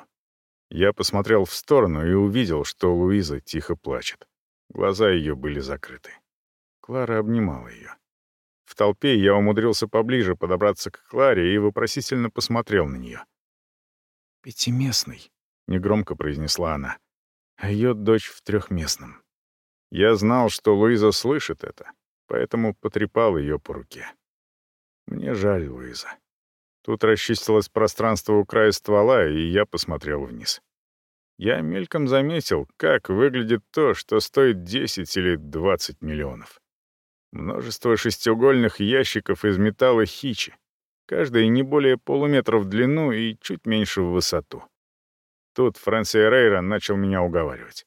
Я посмотрел в сторону и увидел, что Луиза тихо плачет. Глаза ее были закрыты. Клара обнимала ее. В толпе я умудрился поближе подобраться к Кларе и вопросительно посмотрел на нее. «Пятиместный», — негромко произнесла она, а ее дочь в трехместном. Я знал, что Луиза слышит это, поэтому потрепал ее по руке. Мне жаль, Луиза. Тут расчистилось пространство у края ствола, и я посмотрел вниз. Я мельком заметил, как выглядит то, что стоит 10 или 20 миллионов. Множество шестиугольных ящиков из металла хичи, каждый не более полуметра в длину и чуть меньше в высоту. Тут Фрэнси Рейра начал меня уговаривать.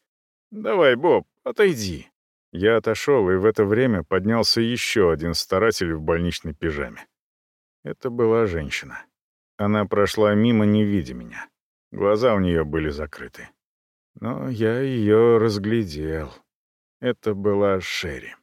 «Давай, Боб, отойди». Я отошел, и в это время поднялся еще один старатель в больничной пижаме. Это была женщина. Она прошла мимо, не видя меня. Глаза у нее были закрыты. Но я ее разглядел. Это была Шерри.